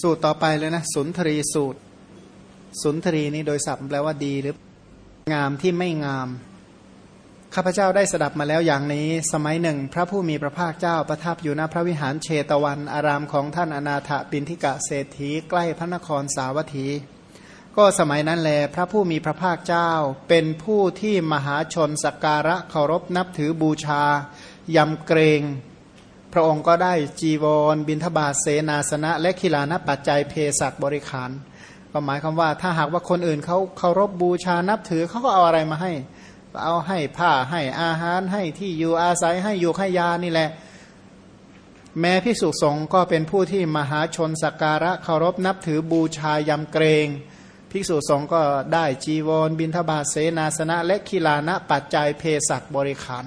สูตรต่อไปเลยนะสุนทรีสูตร สุนทรีนี่โดยศัพท์แปลว่าดีหรือ งามที่ไม่งามข้าพเจ้าได้สดับมาแล้วอย่างนี้ สมัยหนึ่ง พระผู้มีพระภาคเจ้าประทับอยู่ณพระวิหารเชตวันอารามของท่านอนาถปินทิกะเศรษฐีใกล้พระนครสาวัตถี ก็สมัยนั้นแล พระผู้มีพระภาคเจ้า เป็นผู้ที่มหาชนสักการะเคารพนับถือบูชายำเกรง พระองค์ก็ได้จีวร บินทบาทเสนาสนะ และขีลานปัจจัยเพศัตบริขาร ก็หมายความว่าถ้าหากว่าคนอื่นเขาเคารพบูชานับถือเขาก็เอาอะไรมาให้ เอาให้ผ้าให้อาหารให้ที่อยู่อาศัยให้อยู่ให้ยานี่แหละ แม้พิสุสงฆ์ก็เป็นผู้ที่มหาชนสักการะเคารพนับถือบูชายำเกรงภิกษุสงฆ์ก็ได้จีวร บินทบาทเสนาสนะ และขีลานะปัจจัยเพศัตบริขาร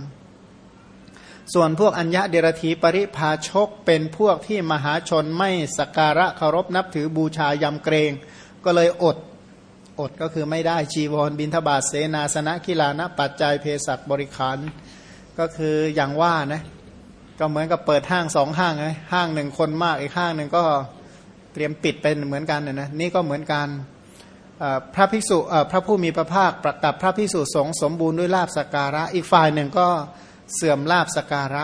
ส่วนพวกอัญญะเดรธีปริภาชกเป็นพวกที่มหาชนไม่สักการะเคารพนับถือบูชายำเกรง ก็เลยอด อดก็คือไม่ได้จีวรบินทบาทเสนาสนะขีลานะปัจจัยเพศัตบริขาร ก็คืออย่างว่านะก็เหมือนกับเปิดห้างสองห้างไงห้างหนึ่งคนมากอีกห้างหนึ่งก็เตรียมปิดเป็นเหมือนกันนะนะนี่ก็เหมือนกันพระภิกษุพระผู้มีพระภาคประกับพระภิกษุสงฆ์สมบูรณ์ด้วยลาบสการะอีกฝ่ายหนึ่งก็ เสื่อมลาบสการะ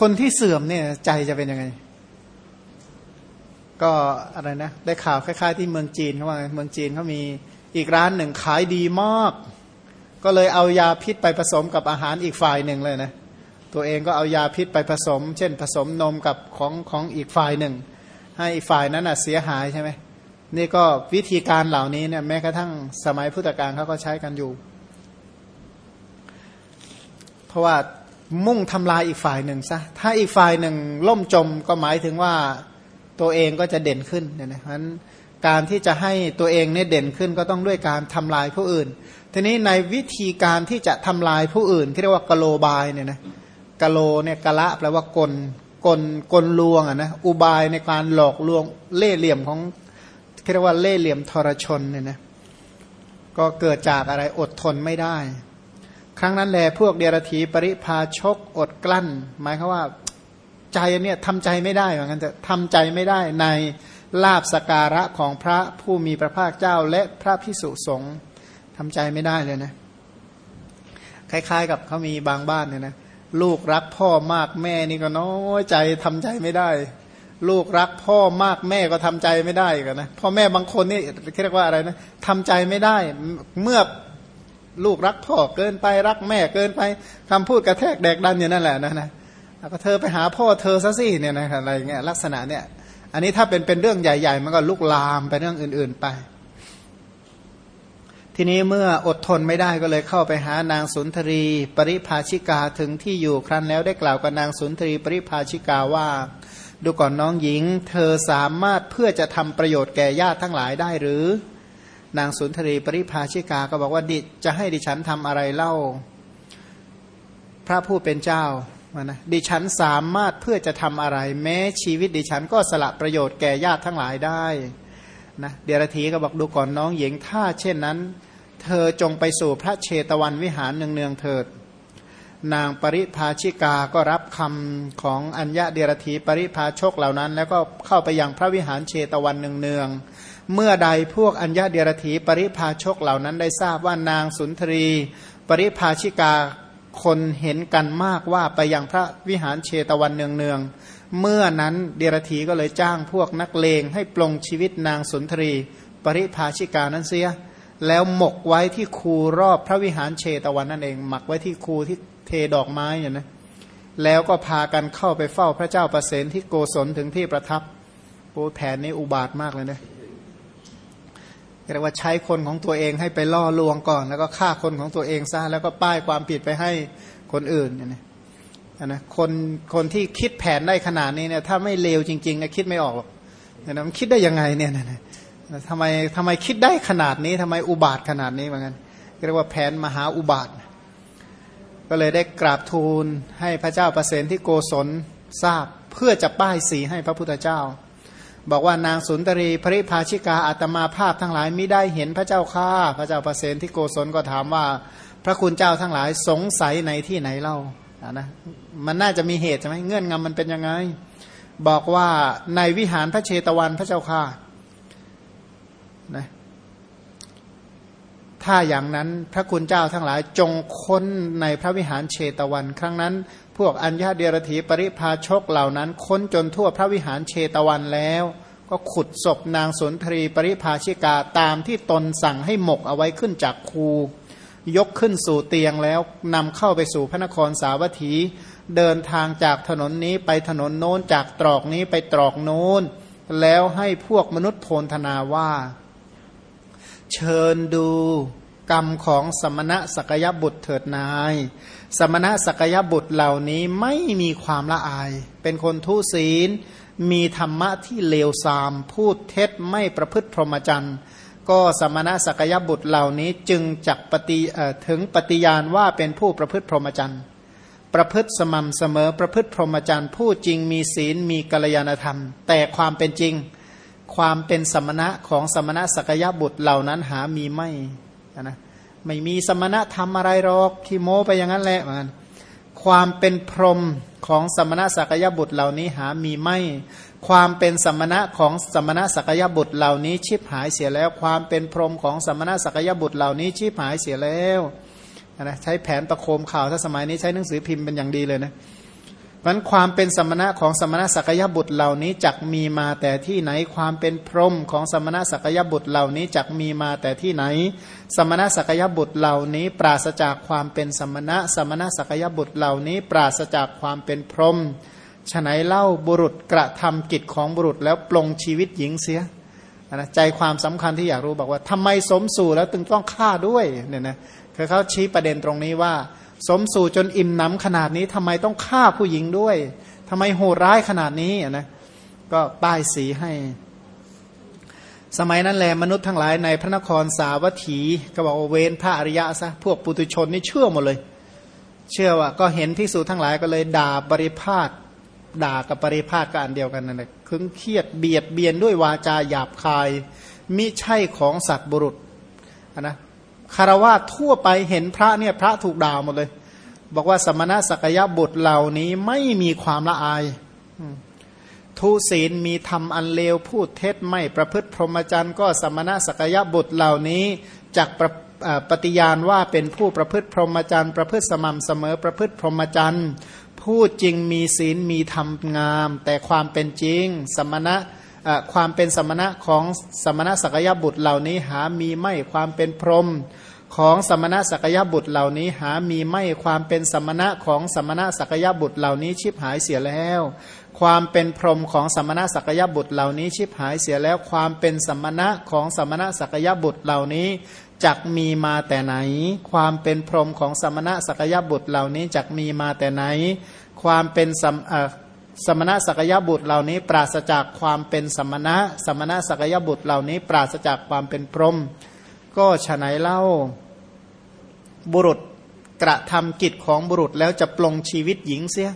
คนที่เสื่อมเนี่ยใจจะเป็นยังไง ก็อะไรนะ ได้ข่าวคล้ายๆ ที่เมืองจีนเขาว่าเมืองจีนเขามีอีกร้านหนึ่งขายดีมาก ก็เลยเอายาพิษไปผสมกับอาหารอีกฝ่ายหนึ่งเลยนะ ตัวเองก็เอายาพิษไปผสม เช่น ผสมนมกับของของอีกฝ่ายหนึ่ง ให้อีกฝ่ายนั้นอะเสียหายใช่ไหมนี่ก็วิธีการเหล่านี้เนี่ยแม้กระทั่งสมัยพุทธกาลเขาก็ใช้กันอยู่ ราะว่ามุ่งทำลายอีกฝ่ายหนึ่งซะถ้าอีกฝ่ายหนึ่งล่มจมก็หมายถึงว่าตัวเองก็จะเด่นขึ้นเนี่ยนะเพราะฉะนั้นการที่จะให้ตัวเองเนี่ยเด่นขึ้นก็ต้องด้วยการทำลายผู้อื่น ทีนี้ในวิธีการที่จะทำลายผู้อื่นที่เรียกว่ากะโลบายเนี่ยนะกะโลเนี่ยกะละแปลว่ากลกลกลลวงอะนะอุบายในการหลอกลวงเล่ห์เหลี่ยมของเรียกว่าเล่เหลี่ยมทรชนเนี่ยนะก็เกิดจากอะไรอดทนไม่ได้ ครั้งนั้นแลพวกเดรธีปริพาชกอดกลั้น หมายคือว่าใจเนี่ยทำใจไม่ได้เหมือนกันจะทำใจไม่ได้ในลาบสการะของพระผู้มีพระภาคเจ้าและพระพิสุสงฆ์ทำใจไม่ได้เลยนะ คล้ายๆกับเขามีบางบ้านเนี่ยนะลูกรักพ่อมากแม่นี่ก็น้อยใจทำใจไม่ได้ ลูกรักพ่อมากแม่ก็ทำใจไม่ได้กันนะพ่อแม่บางคนนี่เรียกว่าอะไรนะทำใจไม่ได้ เมื่อ ลูกรักพ่อเกินไปรักแม่เกินไปคำพูดกระแทกแดกดันอย่างนั่นแหละนะนะแล้วก็เธอไปหาพ่อเธอซะสิเนี่ยนะอะไรเงี้ยลักษณะเนี่ย อันนี้ถ้าเป็นเป็นเรื่องใหญ่ ๆ มันก็ลุกลามไปเรื่องอื่น ๆไป ทีนี้เมื่ออดทนไม่ได้ก็เลยเข้าไปหานางสุนทรี ปริภาชิกาถึงที่อยู่ครั้นแล้วได้กล่าวกับนางสุนทรี ปริภาชิกาว่า ดูก่อนน้องหญิง เธอสามารถเพื่อจะทำประโยชน์แก่ญาติทั้งหลายได้หรือ นางสุนทรีปริภาชิกาก็บอกว่าดิจะให้ดิฉันทำอะไรเล่า พระผู้เป็นเจ้านะดิฉันสามารถเพื่อจะทำอะไร แม้ชีวิตดิฉันก็สละประโยชน์แก่ญาติทั้งหลายได้นะเดรธีก็บอกดูก่อนน้องหญิงถ้าเช่นนั้น เธอจงไปสู่พระเชตวันวิหารเนืองๆเถิด นางปริภาชิกาก็รับคำของอัญญาเดรธีปริภาชกเหล่านั้น แล้วก็เข้าไปยังพระวิหารเชตวันเนืองๆ เมื่อใดพวกอัญญาเดรธีปริภาชกเหล่านั้นได้ทราบว่านางสุนทรี ปริภาชิกาคนเห็นกันมากว่าไปยังพระวิหารเชตวันเนืองๆเมื่อนั้นเดรธีก็เลยจ้างพวกนักเลงให้ปลงชีวิตนางสุนทรี ปริภาชิกานั้นเสีย แล้วหมกไว้ที่คูรอบพระวิหารเชตวันนั่นเอง หมักไว้ที่คูที่เทดอกไม้อย่างนะแล้วก็พากันเข้าไปเฝ้าพระเจ้าประเสนที่โกศลถึงที่ประทับโอ้แผนนี้อุบาทมากเลยนะ เรียกว่าใช้คนของตัวเองให้ไปล่อลวงก่อน แล้วก็ฆ่าคนของตัวเองซะแล้วก็ป้ายความผิดไปให้คนอื่นเนี่ยนะนะคนคนที่คิดแผนได้ขนาดนี้เนี่ยถ้าไม่เลวจริงๆนะคิดไม่ออกหรอกนะมันคิดได้ยังไงเนี่ยนะทำไมทำไมคิดได้ขนาดนี้ทำไมอุบาทขนาดนี้เหมือนกันเรียกว่าแผนมหาอุบาท ก็เลยได้กราบทูลให้พระเจ้าประเสนที่โกศลทราบเพื่อจะป้ายสีให้พระพุทธเจ้า บอกว่านางสุนทรีภริภาชิกาอาตมาภาพทั้งหลายไม่ได้เห็นพระเจ้าข้าพระเจ้าประเสนที่โกศลก็ถามว่า พระคุณเจ้าทั้งหลายสงสัยในที่ไหนเล่านะมันน่าจะมีเหตุใช่ไหมเงื่อนงำมันเป็นยังไง บอกว่าในวิหารพระเชตวันพระเจ้าค่ะนะถ้าอย่างนั้นพระคุณเจ้าทั้งหลายจงค้นในพระวิหารเชตวัน ครั้งนั้น พวกอัญญาเดียรถีปริพาชกเหล่านั้น ค้นจนทั่วพระวิหารเชตวันแล้ว ก็ขุดศพนางสนทรีปริพาชิกาตามที่ตนสั่งให้หมกเอาไว้ขึ้นจากคูยกขึ้นสู่เตียงแล้วนำเข้าไปสู่พระนครสาวัตถี เดินทางจากถนนนี้ไปถนนโน้นจากตรอกนี้ไปตรอกโน้น แล้วให้พวกมนุษย์โพลธนาว่า เชิญดูกรรมของสมณะสกยบุตรเถิดนาย สมณะสกยบุตรเหล่านี้ไม่มีความละอาย เป็นคนทุศีล มีธรรมะที่เลวทราม พูดเท็จไม่ประพฤติพรหมจรรย์ ก็สมณะสกยบุตรเหล่านี้จึงจักปฏิถึงปฏิญาณว่าเป็นผู้ประพฤติพรหมจรรย์ ประพฤติสม่ำเสมอประพฤติพรหมจรรย์ ผู้จริงมีศีลมีกัลยาณธรรม แต่ความเป็นจริง ความเป็นสมณะของสมณะสกยบุตรเหล่านั้นหามีไม่นะ ไม่มีสมณะทำอะไรหรอกที่โม้ไปอย่างนั้นแหละมันความเป็นพรหมของสมณะสักยบุตรเหล่านี้หามีไม่ ความเป็นสมณะของสมณะสักยบุตรเหล่านี้ชิบหายเสียแล้ว ความเป็นพรหมของสมณะสักยบุตรเหล่านี้ชิบหายเสียแล้วนะใช้แผนประโคมข่าวถ้าสมัยนี้ใช้หนังสือพิมพ์เป็นอย่างดีเลยนะ มันความเป็นสมณะของสมณะสักยบุตรเหล่านี้จักมีมาแต่ที่ไหนความเป็นพรหมของสมณะสักยบุตรเหล่านี้จักมีมาแต่ที่ไหน สมณะสักยบุตรเหล่านี้ ปราศจากความเป็นสมณะ สมณะสักยบุตรเหล่านี้ ปราศจากความเป็นพรหมฉนัยเล่าบุรุษกระทำกิจของบุรุษแล้วปลงชีวิตหญิงเสียนะใจความสำคัญที่อยากรู้บอกว่าทำไมสมสู่แล้วตึงต้องฆ่าด้วยเนี่ยนะคือเขาชี้ประเด็นตรงนี้ว่า สมสู่จนอิ่มหนำขนาดนี้ทำไมต้องฆ่าผู้หญิงด้วยทำไมโหดร้ายขนาดนี้นะก็ป้ายสีให้ สมัยนั้นแหละมนุษย์ทั้งหลายในพระนครสาวัตถี ก็บอกเวนพระอริยะซะพวกปุตุชนนี่เชื่อหมดเลย เชื่อว่าก็เห็นพิสูทั้งหลายก็เลยด่าบริพาทด่ากับปริพาทก็อันเดียวกันนั่นแหละคึงเครียดเบียดเบียนด้วยวาจาหยาบคายมิใช่ของสัตว์บุรุษนะ คารวะทั่วไปเห็นพระเนี่ยพระถูกด่าหมดเลย บอกว่าสมณะสักยะบุตรเหล่านี้ไม่มีความละอายทุศีลมีธรรมอันเลวพูดเท็จไม่ประพฤติพรหมจรรย์ก็สมณะสักยะบุตรเหล่านี้จากปฏิญาณว่าเป็นผู้ประพฤติพรหมจรรย์ประพฤติสม่ำเสมอประพฤติพรหมจรรย์พูดจริงมีศีลมีธรรมงาม แต่ความเป็นจริงสมณะความเป็นสมณะของสมณะสักยบุตรเหล่านี้หามีไม่ความเป็นพรหม ของสมณะสักยบุตรเหล่านี้หามีไม่ความเป็นสมณะของสมณะสักยบุตรเหล่านี้ชิบหายเสียแล้ว ความเป็นพรหมของสมณะสักยบุตรเหล่านี้ชิบหายเสียแล้ว ความเป็นสมณะของสมณะสักยบุตรเหล่านี้จักมีมาแต่ไหน ความเป็นพรหมของสมณะสักยบุตรเหล่านี้จักมีมาแต่ไหน ความเป็นสมสมณะสักยบุตรเหล่านี้ปราศจากความเป็นสมณะ สมณะสักยบุตรเหล่านี้ปราศจากความเป็นพรหมก็ฉไหนเล่า บุรุษกระทำกิจของบุรุษแล้วจะปลงชีวิตหญิงเสีย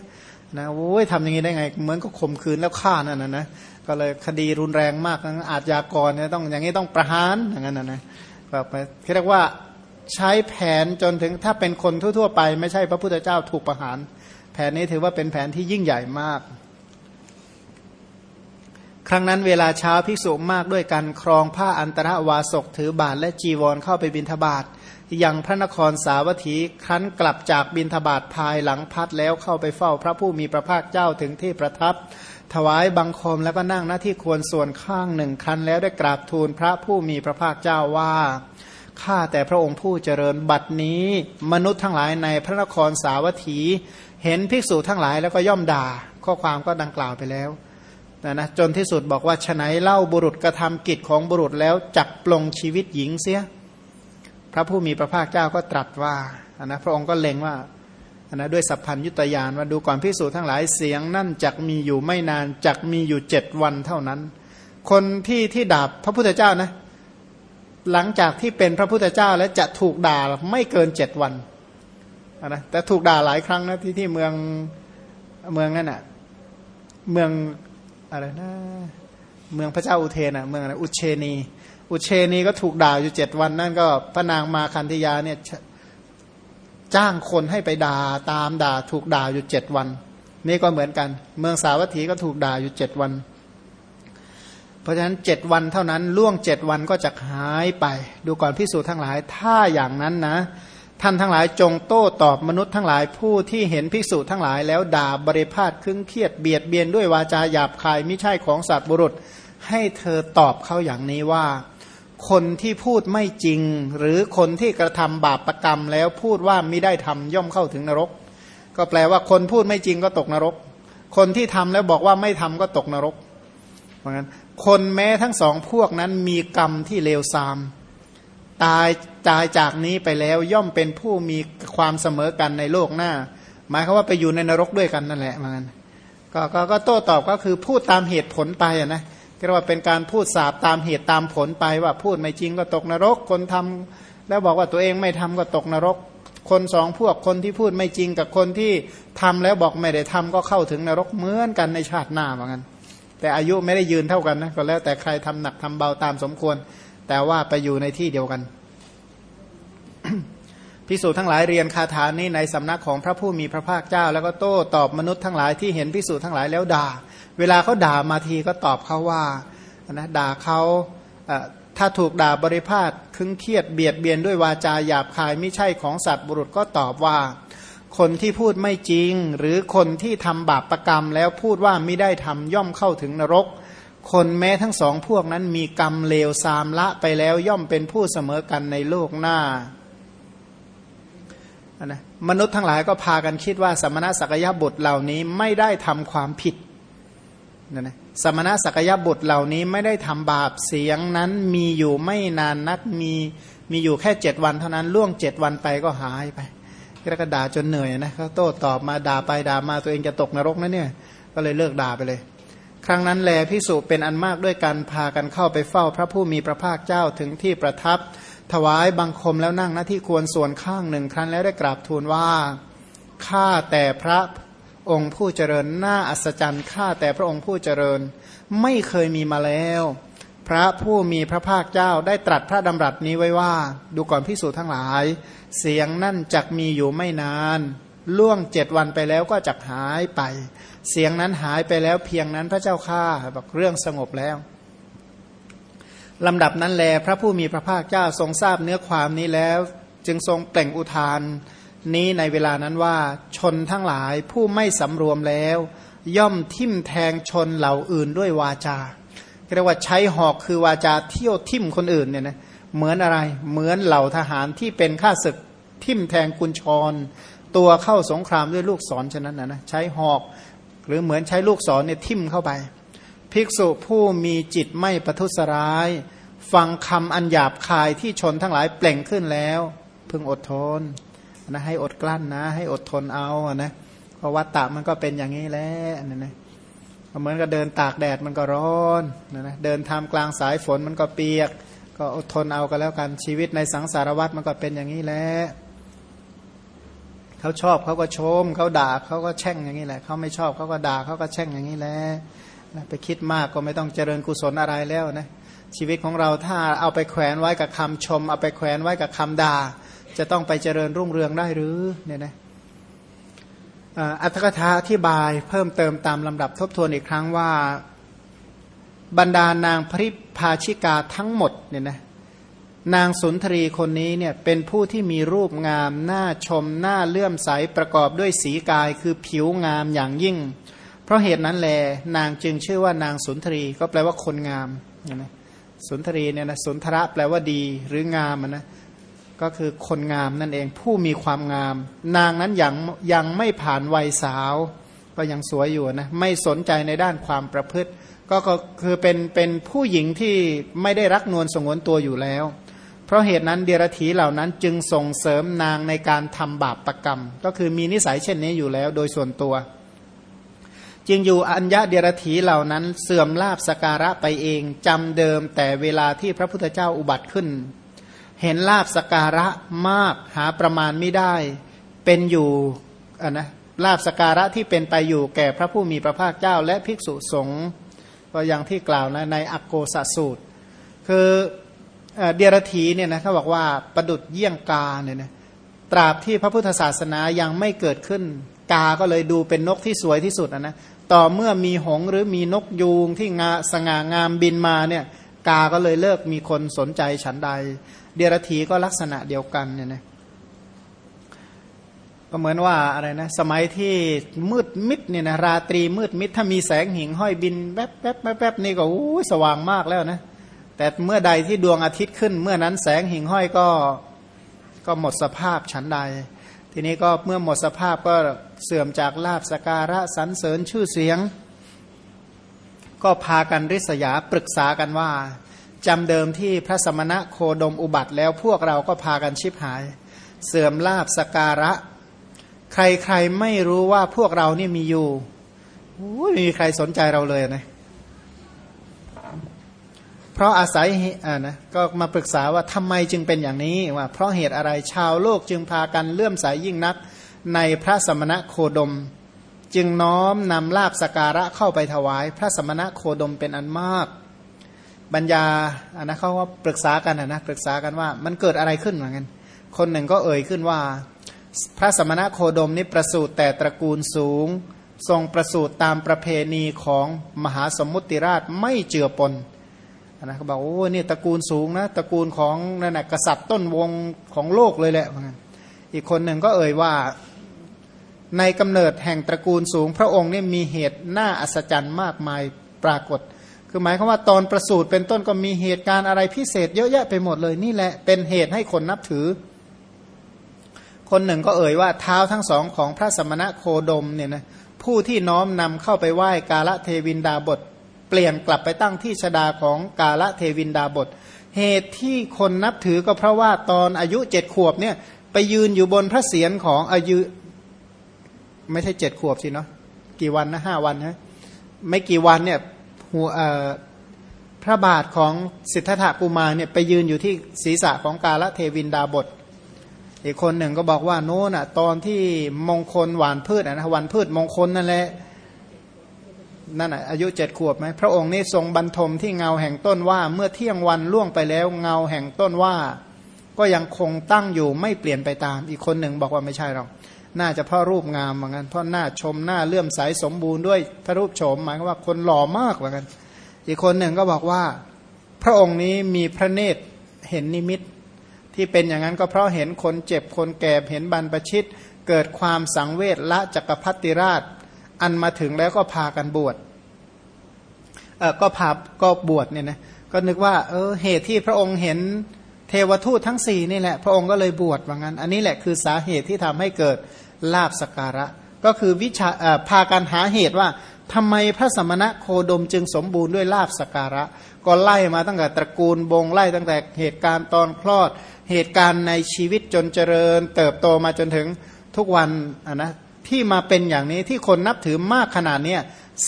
นะโอ้ยทำอย่างนี้ได้ไง เหมือนก็ข่มขืนแล้วฆ่านั่นนะนะก็เลยคดีรุนแรงมากอาจยากรเนี่ยต้องอย่างนี้ต้องประหารอย่างนั้นนะนะแบบเรียกว่าใช้แผนจนถึงถ้าเป็นคนทั่ว ๆ ไป ไม่ใช่พระพุทธเจ้าถูกประหาร แผนนี้ถือว่าเป็นแผนที่ยิ่งใหญ่มาก ครั้งนั้นเวลาเช้าภิกษุมากด้วยกันครองผ้าอันตรวาสกถือบาทและจีวรเข้าไปบิณฑบาต ยังพระนครสาวัตถีครั้นกลับจากบินทบาทภายหลังพัดแล้วเข้าไปเฝ้าพระผู้มีพระภาคเจ้าถึงที่ประทับ ถวายบังคมแล้วก็นั่งหน้าที่ควรส่วนข้างหนึ่งครั้นแล้วได้กราบทูลพระผู้มีพระภาคเจ้าว่าข้าแต่พระองค์ผู้เจริญบัดนี้มนุษย์ทั้งหลายในพระนครสาวัตถี เห็นภิกษุทั้งหลายแล้วก็ย่อมด่า ข้อความก็ดังกล่าวไปแล้วนะนะจนที่สุดบอกว่าฉนัยเล่าบุรุษกระทำกิจของบุรุษแล้วจักปลงชีวิตหญิงเสีย พระผู้มีพระภาคเจ้าก็ตรัสว่าอันนะพระองค์ก็เล็งว่าอันนะด้วยสัพพัญยุตยานว่าดูก่อนพิสูจนทั้งหลายเสียงนั่นจักมีอยู่ไม่นานจักมีอยู่เจ็ดวันเท่านั้น คนที่ที่ด่าพระพุทธเจ้านะ หลังจากที่เป็นพระพุทธเจ้าแล้วจะถูกด่าไม่เกินเจ็ดวันนะแต่ถูกด่าหลายครั้งนะที่ที่เมืองเมืองนั่นอะเมืองอะไรนะเมืองพระเจ้าอุเทนอะเมืองอะไรอุเชนี อุเชนีก็ถูกด่าอยู่เจ็ดวันนั่นก็พระนางมาคันธยาเนี่ยจ้างคนให้ไปด่าตามด่าถูกด่าอยู่เจ็ดวัน นี่ก็เหมือนกัน เมืองสาวัตถีก็ถูกด่าอยู่เจ็ดวัน เพราะฉะนั้นเจ็ดวันเท่านั้นล่วงเจ็ดวันก็จะหายไป ดูก่อนพิสูจน์ทั้งหลายถ้าอย่างนั้นนะ ท่านทั้งหลายจงโต้ตอบมนุษย์ทั้งหลายผู้ที่เห็นภิกษุทั้งหลาย แล้วด่าบริพาทครึ่งเครียดเบียดเบียนด้วยวาจาหยาบคายไม่ใช่ของสัตว์บุรุษ ให้เธอตอบเขาอย่างนี้ว่า คนที่พูดไม่จริง หรือคนที่กระทำบาปประกรรมแล้วพูดว่าไม่ได้ทำย่อมเข้าถึงนรก ก็แปลว่าคนพูดไม่จริงก็ตกนรก คนที่ทำแล้วบอกว่าไม่ทำก็ตกนรก เพราะงั้นคนแม้ทั้งสองพวกนั้นมีกรรมที่เลวทราม ตายตายจากนี้ไปแล้วย่อมเป็นผู้มีความเสมอกันในโลกหน้า หมายคือว่าไปอยู่ในนรกด้วยกันนั่นแหละมันก็ก็ก็โต้ตอบก็คือพูดตามเหตุผลไปนะ เรียกว่าเป็นการพูดสาบตามเหตุตามผลไปว่าพูดไม่จริงก็ตกนรก คนทำแล้วบอกว่าตัวเองไม่ทำก็ตกนรก คนสองพวกคนที่พูดไม่จริงกับคนที่ทำแล้วบอกไม่ได้ทำก็เข้าถึงนรกเหมือนกันในชาติหน้าเหมือนกันแต่อายุไม่ได้ยืนเท่ากันนะก็แล้วแต่ใครทำหนักทำเบาตามสมควร แต่ว่าไปอยู่ในที่เดียวกัน พิสูจน์ทั้งหลายเรียนคาถานี้ในสำนักของพระผู้มีพระภาคเจ้า แล้วก็โต้ตอบมนุษย์ทั้งหลายที่เห็นพิสูจน์ทั้งหลายแล้วด่า เวลาเขาด่ามาทีก็ตอบเขาว่านะด่าเขาถ้าถูกด่าบริพาทคึงเครียดเบียดเบียนด้วยวาจาหยาบคายไม่ใช่ของสัตว์บุรุษก็ตอบว่า คนที่พูดไม่จริง หรือคนที่ทำบาปประกรรมแล้วพูดว่าไม่ได้ทำย่อมเข้าถึงนรก คนแม้ทั้งสองพวกนั้นมีกรรมเลวซามละไปแล้วย่อมเป็นผู้เสมอกันในโลกหน้า นะมนุษย์ทั้งหลายก็พากันคิดว่า สมณะสักยะบุตรเหล่านี้ไม่ได้ทำความผิดนะนะสมณะสักยบุตรเหล่านี้ไม่ได้ทำบาปเสียงนั้นมีอยู่ไม่นานนักมีมีอยู่แค่เจ็ดวันเท่านั้นล่วงเจ็ดวันไปก็หายไปแล้วก็ด่าจนเหนื่อยนะเขาโต้ตอบมาด่าไปด่ามาตัวเองจะตกนรกนะเนี่ย ก็เลยเลิกด่าไปเลย ครั้งนั้นแลพิสุเป็นอันมากด้วยกันพากันเข้าไปเฝ้าพระผู้มีพระภาคเจ้าถึงที่ประทับ ถวายบังคมแล้วนั่งหน้าที่ควรส่วนข้างหนึ่งครั้นแล้วได้กราบทูลว่าข้าแต่พระองค์ผู้เจริญน่าอัศจรรย์ข้าแต่พระองค์ผู้เจริญ ไม่เคยมีมาแล้ว พระผู้มีพระภาคเจ้าได้ตรัสพระดำรัสนี้ไว้ว่า ดูก่อนพิสูจน์ทั้งหลาย เสียงนั่นจักมีอยู่ไม่นาน ล่วงเจ็ดวันไปแล้วก็จักหายไป เสียงนั้นหายไปแล้วเพียงนั้นพระเจ้าข้าบอกเรื่องสงบแล้ว ลำดับนั้นแลพระผู้มีพระภาคเจ้าทรงทราบเนื้อความนี้แล้ว จึงทรงเปล่งอุทาน นี้ในเวลานั้นว่าชนทั้งหลายผู้ไม่สำรวมแล้ว ย่อมทิ่มแทงชนเหล่าอื่นด้วยวาจาเรียกว่าใช้หอกคือวาจาเที่ยวทิ่มคนอื่นเนี่ยนะเหมือนอะไรเหมือนเหล่าทหารที่เป็นข้าศึกทิ่มแทงกุญชร ตัวเข้าสงครามด้วยลูกศรฉะนั้นนะนะใช้หอก หรือเหมือนใช้ลูกศรเนี่ยทิ่มเข้าไป ภิกษุผู้มีจิตไม่ประทุษร้าย ฟังคำอันหยาบคายที่ชนทั้งหลายเปล่งขึ้นแล้ว พึงอดทนนะให้อดกลั้นนะ ให้อดทนเอานะเพราะวัตตะมันก็เป็นอย่างนี้แหละนะนะเหมือนกับเดินตากแดดมันก็ร้อนนะนะเดินทากลางสายฝนมันก็เปียก ก็อดทนเอาก็แล้วกันชีวิตในสังสารวัตรมันก็เป็นอย่างนี้แหละเขาชอบเขาก็ชม เขาด่าเขาก็แช่งอย่างนี้แหละเขาไม่ชอบเขาก็ด่าเขาก็แช่งอย่างนี้แหละ ไปคิดมากก็ไม่ต้องเจริญกุศลอะไรแล้วนะชีวิตของเราถ้าเอาไปแขวนไว้กับคำชม เอาไปแขวนไว้กับคำด่า จะต้องไปเจริญรุ่งเรืองได้หรือเนี่ยนะอัตถกถาอธิบายเพิ่มเติมตามลำดับทบทวนอีกครั้งว่า บรรดานางพริพาชิกาทั้งหมดเนี่ยนะนางสุนทรีคนนี้เนี่ยเป็นผู้ที่มีรูปงามหน้าชมหน้าเลื่อมใสประกอบด้วยสีกายคือผิวงามอย่างยิ่ง ราะเหตุนั้นแลนางจึงชื่อว่านางสุนทรี ก็แปลว่าคนงามนะสุนทรีเนี่ยนะสุนทระแปลว่าดีหรืองามนะก็คือคนงามนั่นเองผู้มีความงาม นางนั้นยังยังไม่ผ่านวัยสาว ก็ยังสวยอยู่นะไม่สนใจในด้านความประพฤติ ก็คือเป็นเป็นผู้หญิงที่ไม่ได้รักนวลสงวนตัวอยู่แล้ว เพราะเหตุนั้นเดียรถีเหล่านั้นจึงส่งเสริมนางในการทำบาปประกรรม ก็คือมีนิสัยเช่นนี้อยู่แล้วโดยส่วนตัว จึงอยู่อัญญาเดียรถีเหล่านั้นเสื่อมลาบสการะไปเองจำเดิมแต่เวลาที่พระพุทธเจ้าอุบัติขึ้น เห็นลาบสการะมากหาประมาณไม่ได้ เป็นอยู่อะนะลาบสการะที่เป็นไปอยู่แก่พระผู้มีพระภาคเจ้าและภิกษุสงฆ์ก็อย่างที่กล่าวนะในอักโกสสูตร คือเดียรถีเนี่ยนะเขาบอกว่าประดุดเยี่ยงกาเนี่ยนะตราบที่พระพุทธศาสนายังไม่เกิดขึ้น กาก็เลยดูเป็นนกที่สวยที่สุดนะนะ ต่อเมื่อมีหงหรือมีนกยูงที่งาสง่างามบินมาเนี่ยกาก็เลยเลิกมีคนสนใจฉันใด เดียรถีก็ลักษณะเดียวกันเนี่ยนะก็เหมือนว่าอะไรนะสมัยที่มืดมิดเนี่ยนะราตรีมืดมิดถ้ามีแสงหิ่งห้อยบินแป๊บแป๊บแป๊บแป๊บนี่ก็อู้สว่างมากแล้วนะแต่เมื่อใดที่ดวงอาทิตย์ขึ้น เมื่อนั้นแสงหิ่งห้อยก็ก็หมดสภาพฉันใด ทีนี้ก็เมื่อหมดสภาพก็เสื่อมจากลาบสการะสรรเสริญชื่อเสียง ก็พากันริษยาปรึกษากันว่าจำเดิมที่พระสมณะโคดมอุบัติแล้วพวกเราก็พากันชิบหาย เสื่อมลาบสการะ ใครๆไม่รู้ว่าพวกเรานี่มีอยู่ไม่มีใครสนใจเราเลยนะ ราะอาศัยอ่านะก็มาปรึกษาว่าทำไมจึงเป็นอย่างนี้ว่า เพราะเหตุอะไรชาวโลกจึงพากันเลื่อมสายยิ่งนักในพระสมณะโคดม จึงน้อมนำลาบสการะเข้าไปถวาย พระสมณะโคดมเป็นอันมาก บรรยาอันนะเขาก็ปรึกษากันนะปรึกษากันว่ามันเกิดอะไรขึ้นเหมือนกันคนหนึ่งก็เอ่ยขึ้นว่า พระสมณะโคดมนี้ประสูติแต่ตระกูลสูง ทรงประสูติตามประเพณีของมหาสมุติราชไม่เจือปน นะเขาบอกโอ้นี่ตระกูลสูงนะตระกูลของนั่นแหะกษัตริย์ต้นวงของโลกเลยแหละอีกคนหนึ่งก็เอ่ยว่าในกำเนิดแห่งตระกูลสูง พระองค์นี่มีเหตุน่าอัศจรรย์มากมายปรากฏ คือหมายความว่าตอนประสูติเป็นต้นก็มีเหตุการณ์อะไรพิเศษเยอะแยะไปหมดเลยนี่แหละเป็นเหตุให้คนนับถือ คนหนึ่งก็เอ่ยว่าเท้าทั้งสองของพระสมณะโคดมเนี่ยนะผู้ที่น้อมนำเข้าไปไหว้กาละเทวินดาบท เปลี่ยนกลับไปตั้งที่ชดาของกาละเทวินดาบท เหตุที่คนนับถือก็เพราะว่าตอนอายุเจ็ดขวบเนี่ยไปยืนอยู่บนพระเศียรของอายุ ไม่ใช่เจ็ดขวบสิเนาะกี่วันนะห้าวันนะไม่กี่วันเนี่ยหัวพระบาทของสิทธัตถกุมารเนี่ยไปยืนอยู่ที่ศีรษะของกาละเทวินดาบท อีกคนหนึ่งก็บอกว่าโน้นอะตอนที่มงคลหวานพืชนะวันพืชมงคลนั่นแหละ นั่นอายุเจ็ดขวบไหมพระองค์นี่ทรงบรรทมที่เงาแห่งต้นว่า เมื่อเที่ยงวันล่วงไปแล้วเงาแห่งต้นว่า ก็ยังคงตั้งอยู่ไม่เปลี่ยนไปตาม อีกคนหนึ่งบอกว่าไม่ใช่หรอกน่าจะเพราะรูปงามเหมือนกันเพราะหน้าชมหน้าเลื่อมใสสมบูรณ์ด้วยพระรูปโฉมหมายว่าคนหล่อมากเหมือนกัน อีกคนหนึ่งก็บอกว่า พระองค์นี้มีพระเนตรเห็นนิมิต ที่เป็นอย่างนั้นก็เพราะเห็นคนเจ็บคนแก่เห็นบรรพชิต เกิดความสังเวชละจักรพรรดิราช อันมาถึงแล้วก็พากันบวชเออก็พาก็บวชเนี่ยนะก็นึกว่าเออเหตุที่พระองค์เห็นเทวทูตทั้งสี่นี่แหละ พระองค์ก็เลยบวชว่างั้น อันนี้แหละคือสาเหตุที่ทำให้เกิดลาบสการะ ก็คือวิชาพาการหาเหตุว่าทำไมพระสมณะโคดมจึงสมบูรณ์ด้วยลาบสการะ ก็ไล่มาตั้งแต่ตระกูลบงไล่ตั้งแต่เหตุการณ์ตอนคลอด เหตุการณ์ในชีวิตจนเจริญ เติบโตมาจนถึงทุกวันนะ ที่มาเป็นอย่างนี้ที่คนนับถือมากขนาดนี้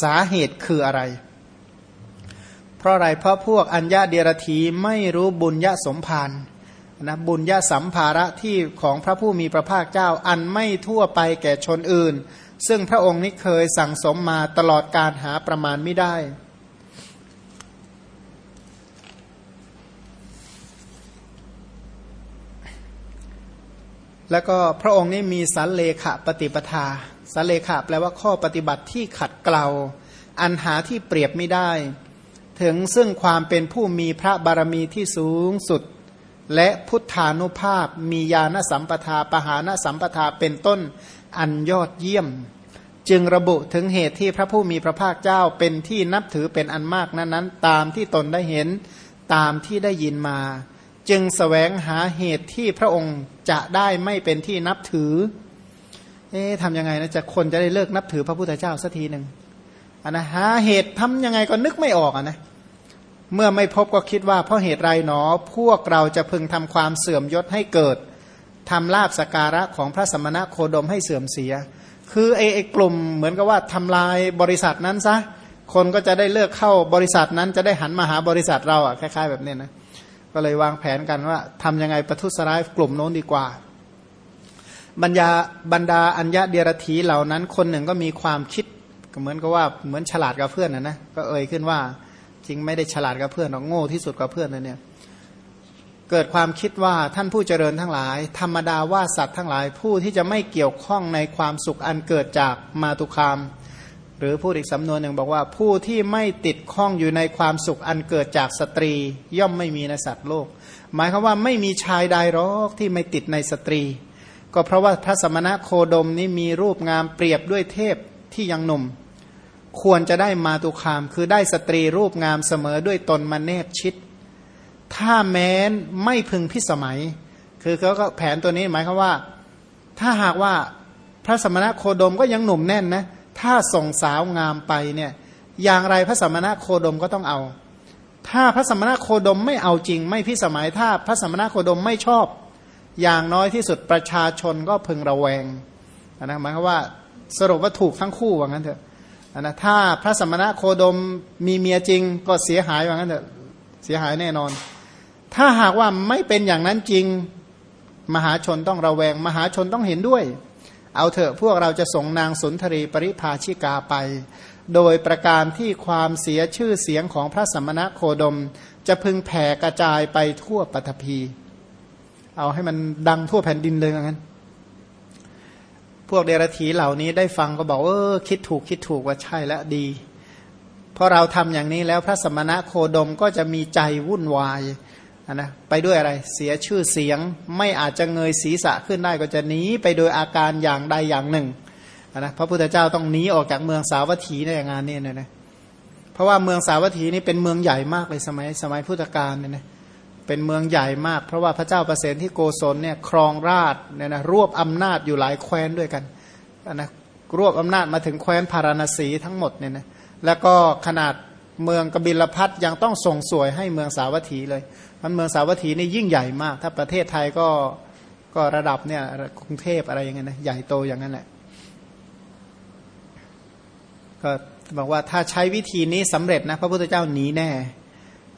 สาเหตุคืออะไร เพราะอะไรเพราะพวกอัญญาเดียรถีไม่รู้บุญยะสมภารนะบุญญาสัมภาระที่ของพระผู้มีพระภาคเจ้าอันไม่ทั่วไปแก่ชนอื่น ซึ่งพระองค์นี้เคยสั่งสมมาตลอดการหาประมาณไม่ได้ แล้วก็พระองค์นี้มีสันเลขะปฏิปทาสันเลขะแปลว่าข้อปฏิบัติที่ขัดเกลาอันหาที่เปรียบไม่ได้ ถึงซึ่งความเป็นผู้มีพระบารมีที่สูงสุด และพุทธานุภาพ มีญาณสัมปทาปหานสัมปทาเป็นต้นอันยอดเยี่ยม จึงระบุถึงเหตุที่พระผู้มีพระภาคเจ้าเป็นที่นับถือเป็นอันมากนั้นนั้นตามที่ตนได้เห็นตามที่ได้ยินมา จึงสแสวงหาเหตุที่พระองค์จะได้ไม่เป็นที่นับถือ เอ๊ะทำยังไงนะจะคนจะได้เลิกนับถือพระพุทธเจ้าสักทีหนึ่งอันนะหาเหตุทำยังไงก็นึกไม่ออกอะนะเมื่อไม่พบก็คิดว่าเพราะเหตุไรหนอ พวกเราจะพึงทำความเสื่อมยศให้เกิดทำลาบสการะของพระสมณะโคดมให้เสื่อมเสีย คือไอ้ไอกลุ่มเหมือนกับว่าทำลายบริษัทนั้นซะ คนก็จะได้เลือกเข้าบริษัทนั้นจะได้หันมาหาบริษัทเราอะคล้ายๆ แบบนี้นะ ก็เลยวางแผนกันว่าทำยังไงประทุษร้ายกลุ่มโน้นดีกว่า บรรดาบรรดาอัญญาเดียรถีเหล่านั้น คนหนึ่งก็มีความคิดเหมือนกับว่าเหมือนฉลาดกับเพื่อนนะนะก็เอ่ยขึ้นว่าจริงไม่ได้ฉลาดกับเพื่อนหรอกโง่ที่สุดกับเพื่อนนะเนี่ยเกิดความคิดว่าท่านผู้เจริญทั้งหลาย ธรรมดาว่าสัตว์ทั้งหลายผู้ที่จะไม่เกี่ยวข้องในความสุขอันเกิดจากมาตุคาม หรือพูดอีกสำนวนหนึ่งบอกว่าผู้ที่ไม่ติดข้องอยู่ในความสุขอันเกิดจากสตรี ย่อมไม่มีในสัตว์โลก หมายความว่าไม่มีชายใดหรอกที่ไม่ติดในสตรี ก็เพราะว่าพระสมณะโคดมนี้มีรูปงามเปรียบด้วยเทพที่ยังหนุ่ม ควรจะได้มาตุคาม คือได้สตรีรูปงามเสมอด้วยตนมาเนบชิด ถ้าแม้นไม่พึงพิสมัย คือเขาก็แผนตัวนี้หมายความว่า ถ้าหากว่าพระสมณะโคดมก็ยังหนุ่มแน่นนะ ถ้าส่งสาวงามไปเนี่ยอย่างไรพระสมณะโคดมก็ต้องเอา ถ้าพระสมณะโคดมไม่เอาจริง ไม่พิสมัยถ้าพระสมณะโคดมไม่ชอบ อย่างน้อยที่สุดประชาชนก็พึงระแวงนะหมายความว่าสรุปว่าถูกทั้งคู่ว่างั้นเถอะนะถ้าพระสมณะโคดมมีเมียจริงก็เสียหายว่างั้นเถอะเสียหายแน่นอน ถ้าหากว่าไม่เป็นอย่างนั้นจริง มหาชนต้องระแวง มหาชนต้องเห็นด้วย เอาเถอะพวกเราจะส่งนางสุนทรีปริภาชิกาไป โดยประการที่ความเสียชื่อเสียงของพระสมณะโคดม จะพึงแผ่กระจายไปทั่วปฐพี เอาให้มันดังทั่วแผ่นดินเลยงั้น พวกเดรธีเหล่านี้ได้ฟังก็บอกเออคิดถูกคิดถูกว่าใช่และดีพราะเราทำอย่างนี้แล้วพระสมณะโคดมก็จะมีใจวุ่นวาย นะไปด้วยอะไรเสียชื่อเสียงไม่อาจจะเงยศีรษะขึ้นได้ก็จะหนีไปโดยอาการอย่างใดอย่างหนึ่งนะพระพุทธเจ้าต้องหนีออกจากเมืองสาวัตถีในงานนี้นะนะเพราะว่าเมืองสาวัตถีนี่เป็นเมืองใหญ่มากเลยสมัยสมัยพุทธกาลเนี่ยนะเป็นเมืองใหญ่มาก เพราะว่าพระเจ้าประเสนที่โกศลเนี่ยครองราชเนี่ยนะรวบอำนาจอยู่หลายแคว้นด้วยกันนะรวบอำนาจมาถึงแคว้นพาราณสีทั้งหมดเนี่ยนะแล้วก็ขนาดเมืองกบิลพัทยังต้องส่งสวยให้เมืองสาวัตถีเลย มันเมืองสาวัตถีนี่ยิ่งใหญ่มาก ถ้าประเทศไทยก็ก็ระดับเนี่ยกรุงเทพอะไรอย่างเงี้ยนะใหญ่โตอย่างนั้นแหละก็บอกว่าถ้าใช้วิธีนี้สำเร็จนะพระพุทธเจ้าหนีแน่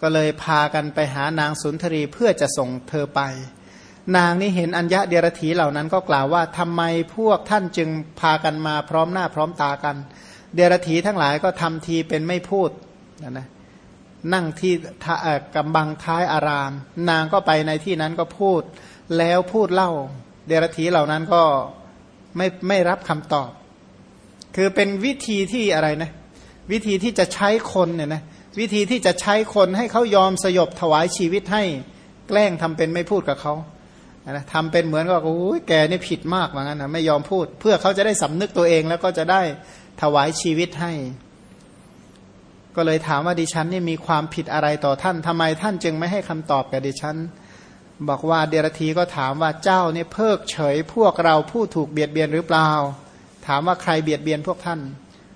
ก็เลยพากันไปหานางสุนทรีเพื่อจะส่งเธอไป นางนี่เห็นอัญญะเดียรถีเหล่านั้นก็กล่าวว่าทำไมพวกท่านจึงพากันมาพร้อมหน้าพร้อมตากัน เดียรถีทั้งหลายก็ทำทีเป็นไม่พูดนะนะ นั่งที่กำบังท้ายอาราม นางก็ไปในที่นั้นก็พูด แล้วพูดเล่า เดรธีเหล่านั้นก็ไม่ไม่รับคำตอบ คือเป็นวิธีที่อะไรนะ วิธีที่จะใช้คนเนี่ยนะวิธีที่จะใช้คนให้เขายอมสยบถวายชีวิตให้ แกล้งทำเป็นไม่พูดกับเขานะทำเป็นเหมือนกับโอ้ยแกนี่ผิดมากเหมือนกันนะไม่ยอมพูด เพื่อเขาจะได้สำนึกตัวเองแล้วก็จะได้ถวายชีวิตให้ ก็เลยถามว่าดิฉันนี่มีความผิดอะไรต่อท่านทำไมท่านจึงไม่ให้คำตอบกับดิฉัน บอกว่าเดรธีก็ถามว่าเจ้าเนี่ยเพิกเฉยพวกเราผู้ถูกเบียดเบียนหรือเปล่า ถามว่าใครเบียดเบียนพวกท่าน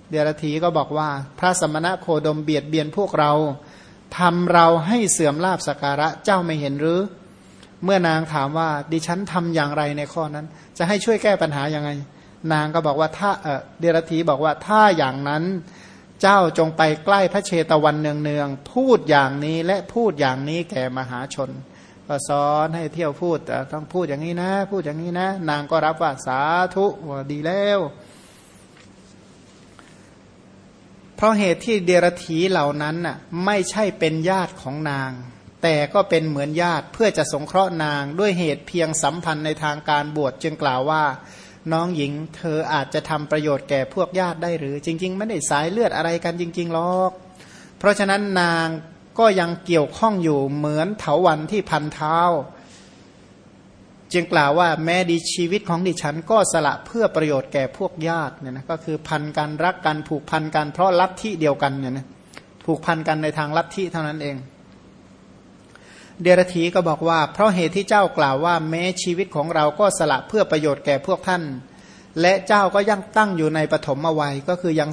เดรธีก็บอกว่า พระสมณะโคดมเบียดเบียนพวกเราทำเราให้เสื่อมลาบสการะเจ้าไม่เห็นหรือ เมื่อนางถามว่าดิฉันทำอย่างไรในข้อนั้น จะให้ช่วยแก้ปัญหายังไง นางก็บอกว่าถ้าเดรธีบอกว่าถ้าอย่างนั้น เจ้าจงไปใกล้พระเชตวันเนืองๆพูดอย่างนี้และพูดอย่างนี้แก่มหาชน ก็สอนให้เที่ยวพูดต่ต้องพูดอย่างนี้นะ พูดอย่างนี้นะ นางก็รับว่าสาธุว่าดีแล้วเพราะเหตุที่เดรธีเหล่านั้นน่ะไม่ใช่เป็นญาติของนาง แต่ก็เป็นเหมือนญาติเพื่อจะสงเคราะห์นางด้วยเหตุเพียงสัมพันธ์ในทางการบวชจึงกล่าวว่า น้องหญิง เธออาจจะทำประโยชน์แก่พวกญาติได้หรือ จริง ๆ ไม่ได้สายเลือดอะไรกันจริงๆหรอก เพราะฉะนั้นนางก็ยังเกี่ยวข้องอยู่เหมือนเถาวันที่พันเท้า จึงกล่าวว่าแม้ดีชีวิตของดิฉันก็สละเพื่อประโยชน์แก่พวกญาติเนี่ยนะก็คือพันกันรักกันผูกพันกันเพราะลัทธิเดียวกันเนี่ยนะผูกพันกันในทางลัทธิเท่านั้นเอง เดรธีก็บอกว่า เพราะเหตุที่เจ้ากล่าวว่าแม้ชีวิตของเราก็สละเพื่อประโยชน์แก่พวกท่าน และเจ้าก็ยังตั้งอยู่ในปฐมวัยก็คือยัง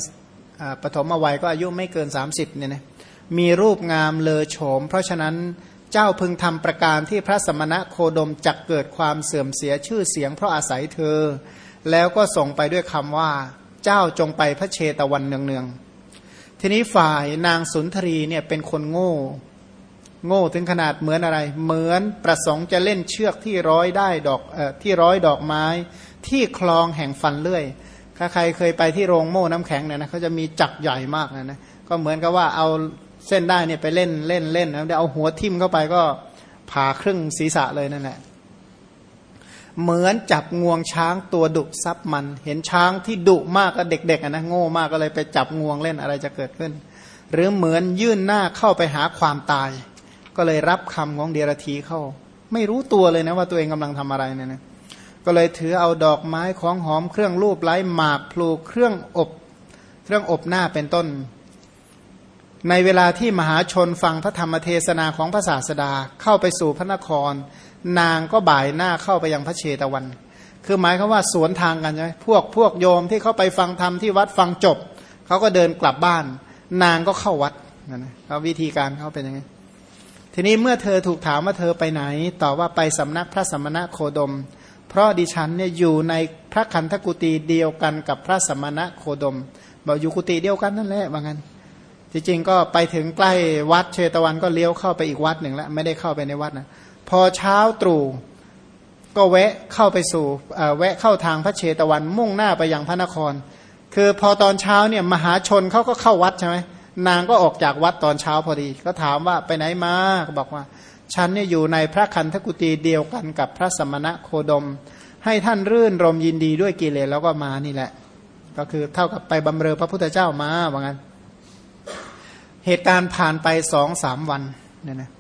ปฐมวัยก็อายุไม่เกิน 30เนี่ยนะมีรูปงามเลอโฉม เพราะฉะนั้นเจ้าพึงทำประการที่พระสมณะโคดมจักเกิดความเสื่อมเสียชื่อเสียงเพราะอาศัยเธอ แล้วก็ส่งไปด้วยคำว่า เจ้าจงไปพระเชตวันเนืองๆทีนี้ฝ่ายนางสุนทรีเนี่ยเป็นคนโง่ โง่ถึงขนาดเหมือนอะไร เหมือนประสงค์จะเล่นเชือกที่ร้อยได้ดอกออที่ร้อยดอกไม้ ที่คลองแห่งฟันเลื่อยถ้าใครเคยไปที่โรงโม่น้ำแข็งเนี่ยนะเขาจะมีจักใหญ่มากนะนะก็เหมือนกับว่าเอาเส้นได้เนี่ยไปเล่นเล่นเล่นนะเดี๋ยวเอาหัวทิ่มเข้าไปก็ผ่าครึ่งศีรษะเลยนั่นแหละเหมือนจับงวงช้างตัวดุซับมัน เห็นช้างที่ดุมากก็เด็กๆนะโง่มากก็เลยไปจับงวงเล่นอะไรจะเกิดขึ้น หรือเหมือนยื่นหน้าเข้าไปหาความตาย ก็เลยรับคำของเดรธีเข้า ไม่รู้ตัวเลยนะว่าตัวเองกำลังทำอะไรเนี่ยนะก็เลยถือเอาดอกไม้ของหอมเครื่องรูปไล้หมากพลูเครื่องอบ เครื่องอบหน้าเป็นต้น ในเวลาที่มหาชนฟังพระธรรมเทศนาของพระศาสดาเข้าไปสู่พระนคร นางก็บ่ายหน้าเข้าไปยังพระเชตวัน คือหมายคือว่าสวนทางกันใช่ไหมพวกพวกโยมที่เขาไปฟังธรรมที่วัดฟังจบเขาก็เดินกลับบ้าน นางก็เข้าวัดนะนะวิธีการเขาเป็นยังไง ทีนี้เมื่อเธอถูกถามว่าเธอไปไหนตอบว่าไปสำนักพระสมณะโคดม เพราะดิฉันเนี่ยอยู่ในพระคันธกุตีเดียวกันกับพระสมณะโคดมบอกอยู่กุฏิเดียวกันนั่นแหละว่างั้นจริงๆก็ไปถึงใกล้วัดเชตวันก็เลี้ยวเข้าไปอีกวัดหนึ่งแล้วไม่ได้เข้าไปในวัดนะพอเช้าตรู่ก็แวะเข้าไปสู่แวะเข้าทางพระเชตวันมุ่งหน้าไปยังพระนคร คือพอตอนเช้าเนี่ยมหาชนเขาก็เข้าวัดใช่ไหม นางก็ออกจากวัดตอนเช้าพอดี ก็ถามว่าไปไหนมาก็บอกว่า ฉันเนี่ยอยู่ในพระคันธกุตีเดียวกันกับพระสมณะโคดม ให้ท่านรื่นรมยินดีด้วยกิเลสแล้วก็มานี่แหละ ก็คือเท่ากับไปบำเรอพระพุทธเจ้ามาว่างั้น เหตุการณ์ผ่านไปสองสามวันเนี่ยนะ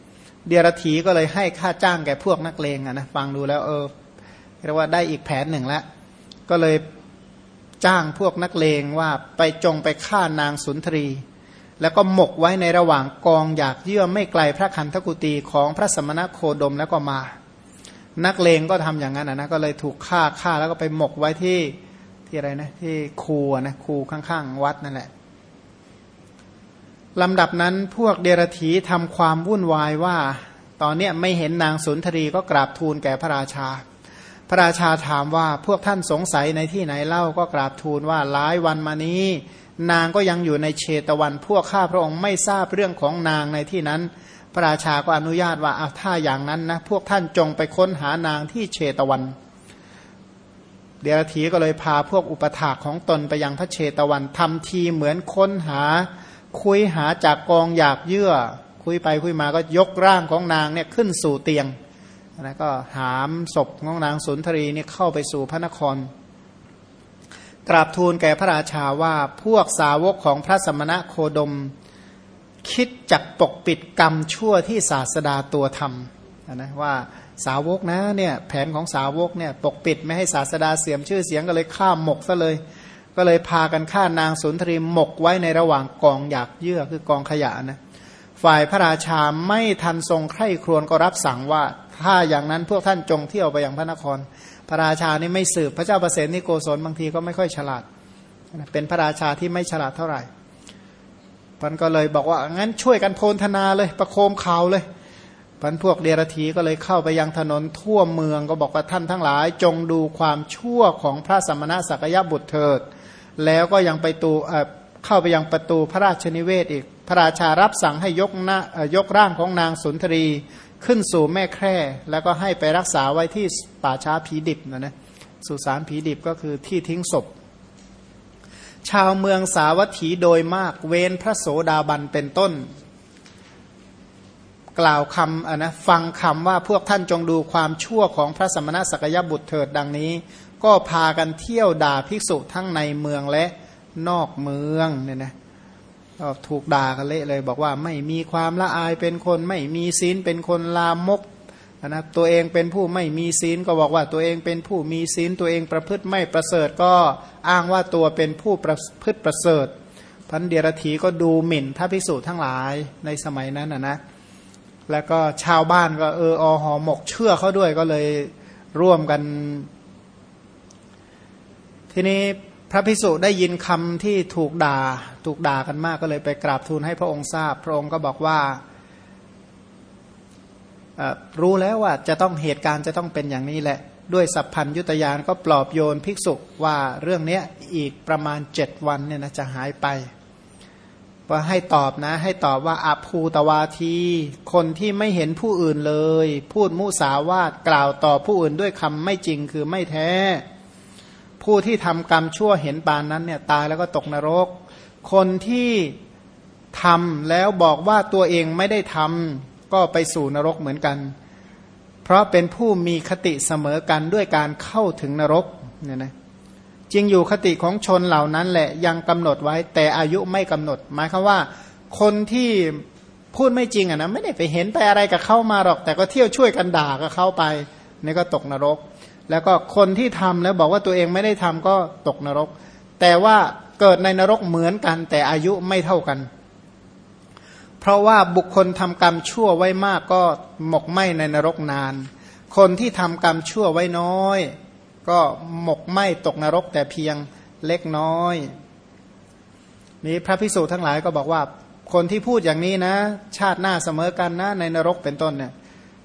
เดียรถีก็เลยให้ค่าจ้างแก่พวกนักเลงนะฟังดูแล้วเออเรียกว่าได้อีกแผนหนึ่งแล้วก็เลยจ้างพวกนักเลงว่าไปจงไปฆ่านางสุนทรี แล้วก็หมกไว้ในระหว่างกองอยากเยื่อไม่ไกลพระคันธกุตีของพระสมณโคดมแล้วก็มา นักเลงก็ทำอย่างนั้นนะก็เลยถูกฆ่าฆ่าแล้วก็ไปหมกไว้ที่ที่อะไรนะที่คูนะคูข้างๆ วัดนั่นแหละลำดับนั้นพวกเดรธีทำความวุ่นวายว่า ตอนเนี้ยไม่เห็นนางสุนทรีก็กราบทูลแก่พระราชา พระราชาถามว่าพวกท่านสงสัยในที่ไหนเล่าก็กราบทูลว่าหลายวันมานี้ นางก็ยังอยู่ในเชตวัน พวกข้าพระองค์ไม่ทราบเรื่องของนางในที่นั้น พระราชาก็อนุญาตว่าเอาถ้าอย่างนั้นนะพวกท่านจงไปค้นหานางที่เชตวัน เดียรธีก็เลยพาพวกอุปถาของตนไปยังพระเชตวันทำทีเหมือนค้นหา คุยหาจากกองอยากเยื่อ คุยไปคุยมาก็ยกร่างของนางเนี่ยขึ้นสู่เตียงนะก็หามศพของนางสุนทรีเนี่ยเข้าไปสู่พระนคร กราบทูลแก่พระราชาว่าพวกสาวกของพระสมณะโคดม คิดจักปกปิดกรรมชั่วที่ศาสดาตัวทำนะว่าสาวกนะเนี่ยแผนของสาวกเนี่ยปกปิดไม่ให้ศาสดาเสียมชื่อเสียงก็เลยข้ามหมกซะเลย ก็เลยพากันฆ่านางสุนทรีหมกไว้ในระหว่างกองหยากเยื่อคือกองขยะนะฝ่ายพระราชาไม่ทันทรงใคร่ครวญก็รับสั่งว่า ถ้าอย่างนั้นพวกท่านจงเที่ยวไปยังพระนคร พระราชานี่ไม่สืบพระเจ้าประเสนิโกศลบางทีก็ไม่ค่อยฉลาด เป็นพระราชาที่ไม่ฉลาดเท่าไหร่พันก็เลยบอกว่างั้นช่วยกันโพลธนาเลยประโคมข่าวเลยพันพวกเดรธีก็เลยเข้าไปยังถนนทั่วเมืองก็บอกว่าท่านทั้งหลาย จงดูความชั่วของพระสมณะสักยบุตรเถิด แล้วก็ยังไปตูเข้าไปยังประตูพระราชนิเวศอีก พระราชารับสั่งให้ยกหน้ายกร่างของนางสุนทรี ขึ้นสู่แม่แคร่แล้วก็ให้ไปรักษาไว้ที่ป่าช้าผีดิบนะนะสุสานผีดิบก็คือที่ทิ้งศพ ชาวเมืองสาวัตถีโดยมากเว้นพระโสดาบันเป็นต้น กล่าวคำอะนะฟังคำว่าพวกท่านจงดูความชั่วของพระสมณะสักยบุตรเถิดดังนี้ ก็พากันเที่ยวด่าภิกษุทั้งในเมืองและนอกเมืองเนี่ยนะ ก็ถูกด่ากันเละเลย บอกว่าไม่มีความละอายเป็นคนไม่มีศีลเป็นคนลามกนะตัวเองเป็นผู้ไม่มีศีลก็บอกว่าตัวเองเป็นผู้มีศีลตัวเองประพฤติไม่ประเสริฐก็อ้างว่าตัวเป็นผู้ประพฤติประเสริฐพันเดียรถีก็ดูหมิ่นพระภิกษุทั้งหลายในสมัยนั้นนะนะแล้วก็ชาวบ้านก็เอออหอหมกเชื่อเขาด้วยก็เลยร่วมกัน ทีนี้ พระพิสุได้ยินคำที่ถูกด่าถูกด่ากันมากก็เลยไปกราบทูลให้พระองค์ทราบ พระองค์ก็บอกว่ารู้แล้วว่าจะต้องเหตุการณ์จะต้องเป็นอย่างนี้แหละ ด้วยสัพพัญยุตยานก็ปลอบโยนภิกษุว่าเรื่องนี้อีกประมาณเจ็ดวันเนี่ยนะจะหายไปว่าให้ตอบนะ ให้ตอบว่าอภูตวาที คนที่ไม่เห็นผู้อื่นเลย พูดมุสาวาทกล่าวต่อผู้อื่นด้วยคำไม่จริงคือไม่แท้ ผู้ที่ทำกรรมชั่วเห็นปานนั้นเนี่ยตายแล้วก็ตกนรก คนที่ทำแล้วบอกว่าตัวเองไม่ได้ทำก็ไปสู่นรกเหมือนกัน เพราะเป็นผู้มีคติเสมอกันด้วยการเข้าถึงนรกเนี่ยนะจริงอยู่คติของชนเหล่านั้นแหละยังกำหนดไว้แต่อายุไม่กำหนด หมายคือว่า คนที่พูดไม่จริงอะนะไม่ได้ไปเห็นไปอะไรกับเข้ามาหรอก แต่ก็เที่ยวช่วยกันด่ากับเข้าไปนี่ก็ตกนรก แล้วก็คนที่ทำแล้วบอกว่าตัวเองไม่ได้ทำก็ตกนรก แต่ว่าเกิดในนรกเหมือนกัน แต่อายุไม่เท่ากัน เพราะว่าบุคคลทำกรรมชั่วไว้มากก็หมกไหมในนรกนาน คนที่ทำกรรมชั่วไว้น้อย ก็หมกไหมตกนรกแต่เพียงเล็กน้อย นี้พระพิสุทั้งหลายก็บอกว่า คนที่พูดอย่างนี้นะ ชาติหน้าเสมอกันนะในนรกเป็นต้นเนี่ย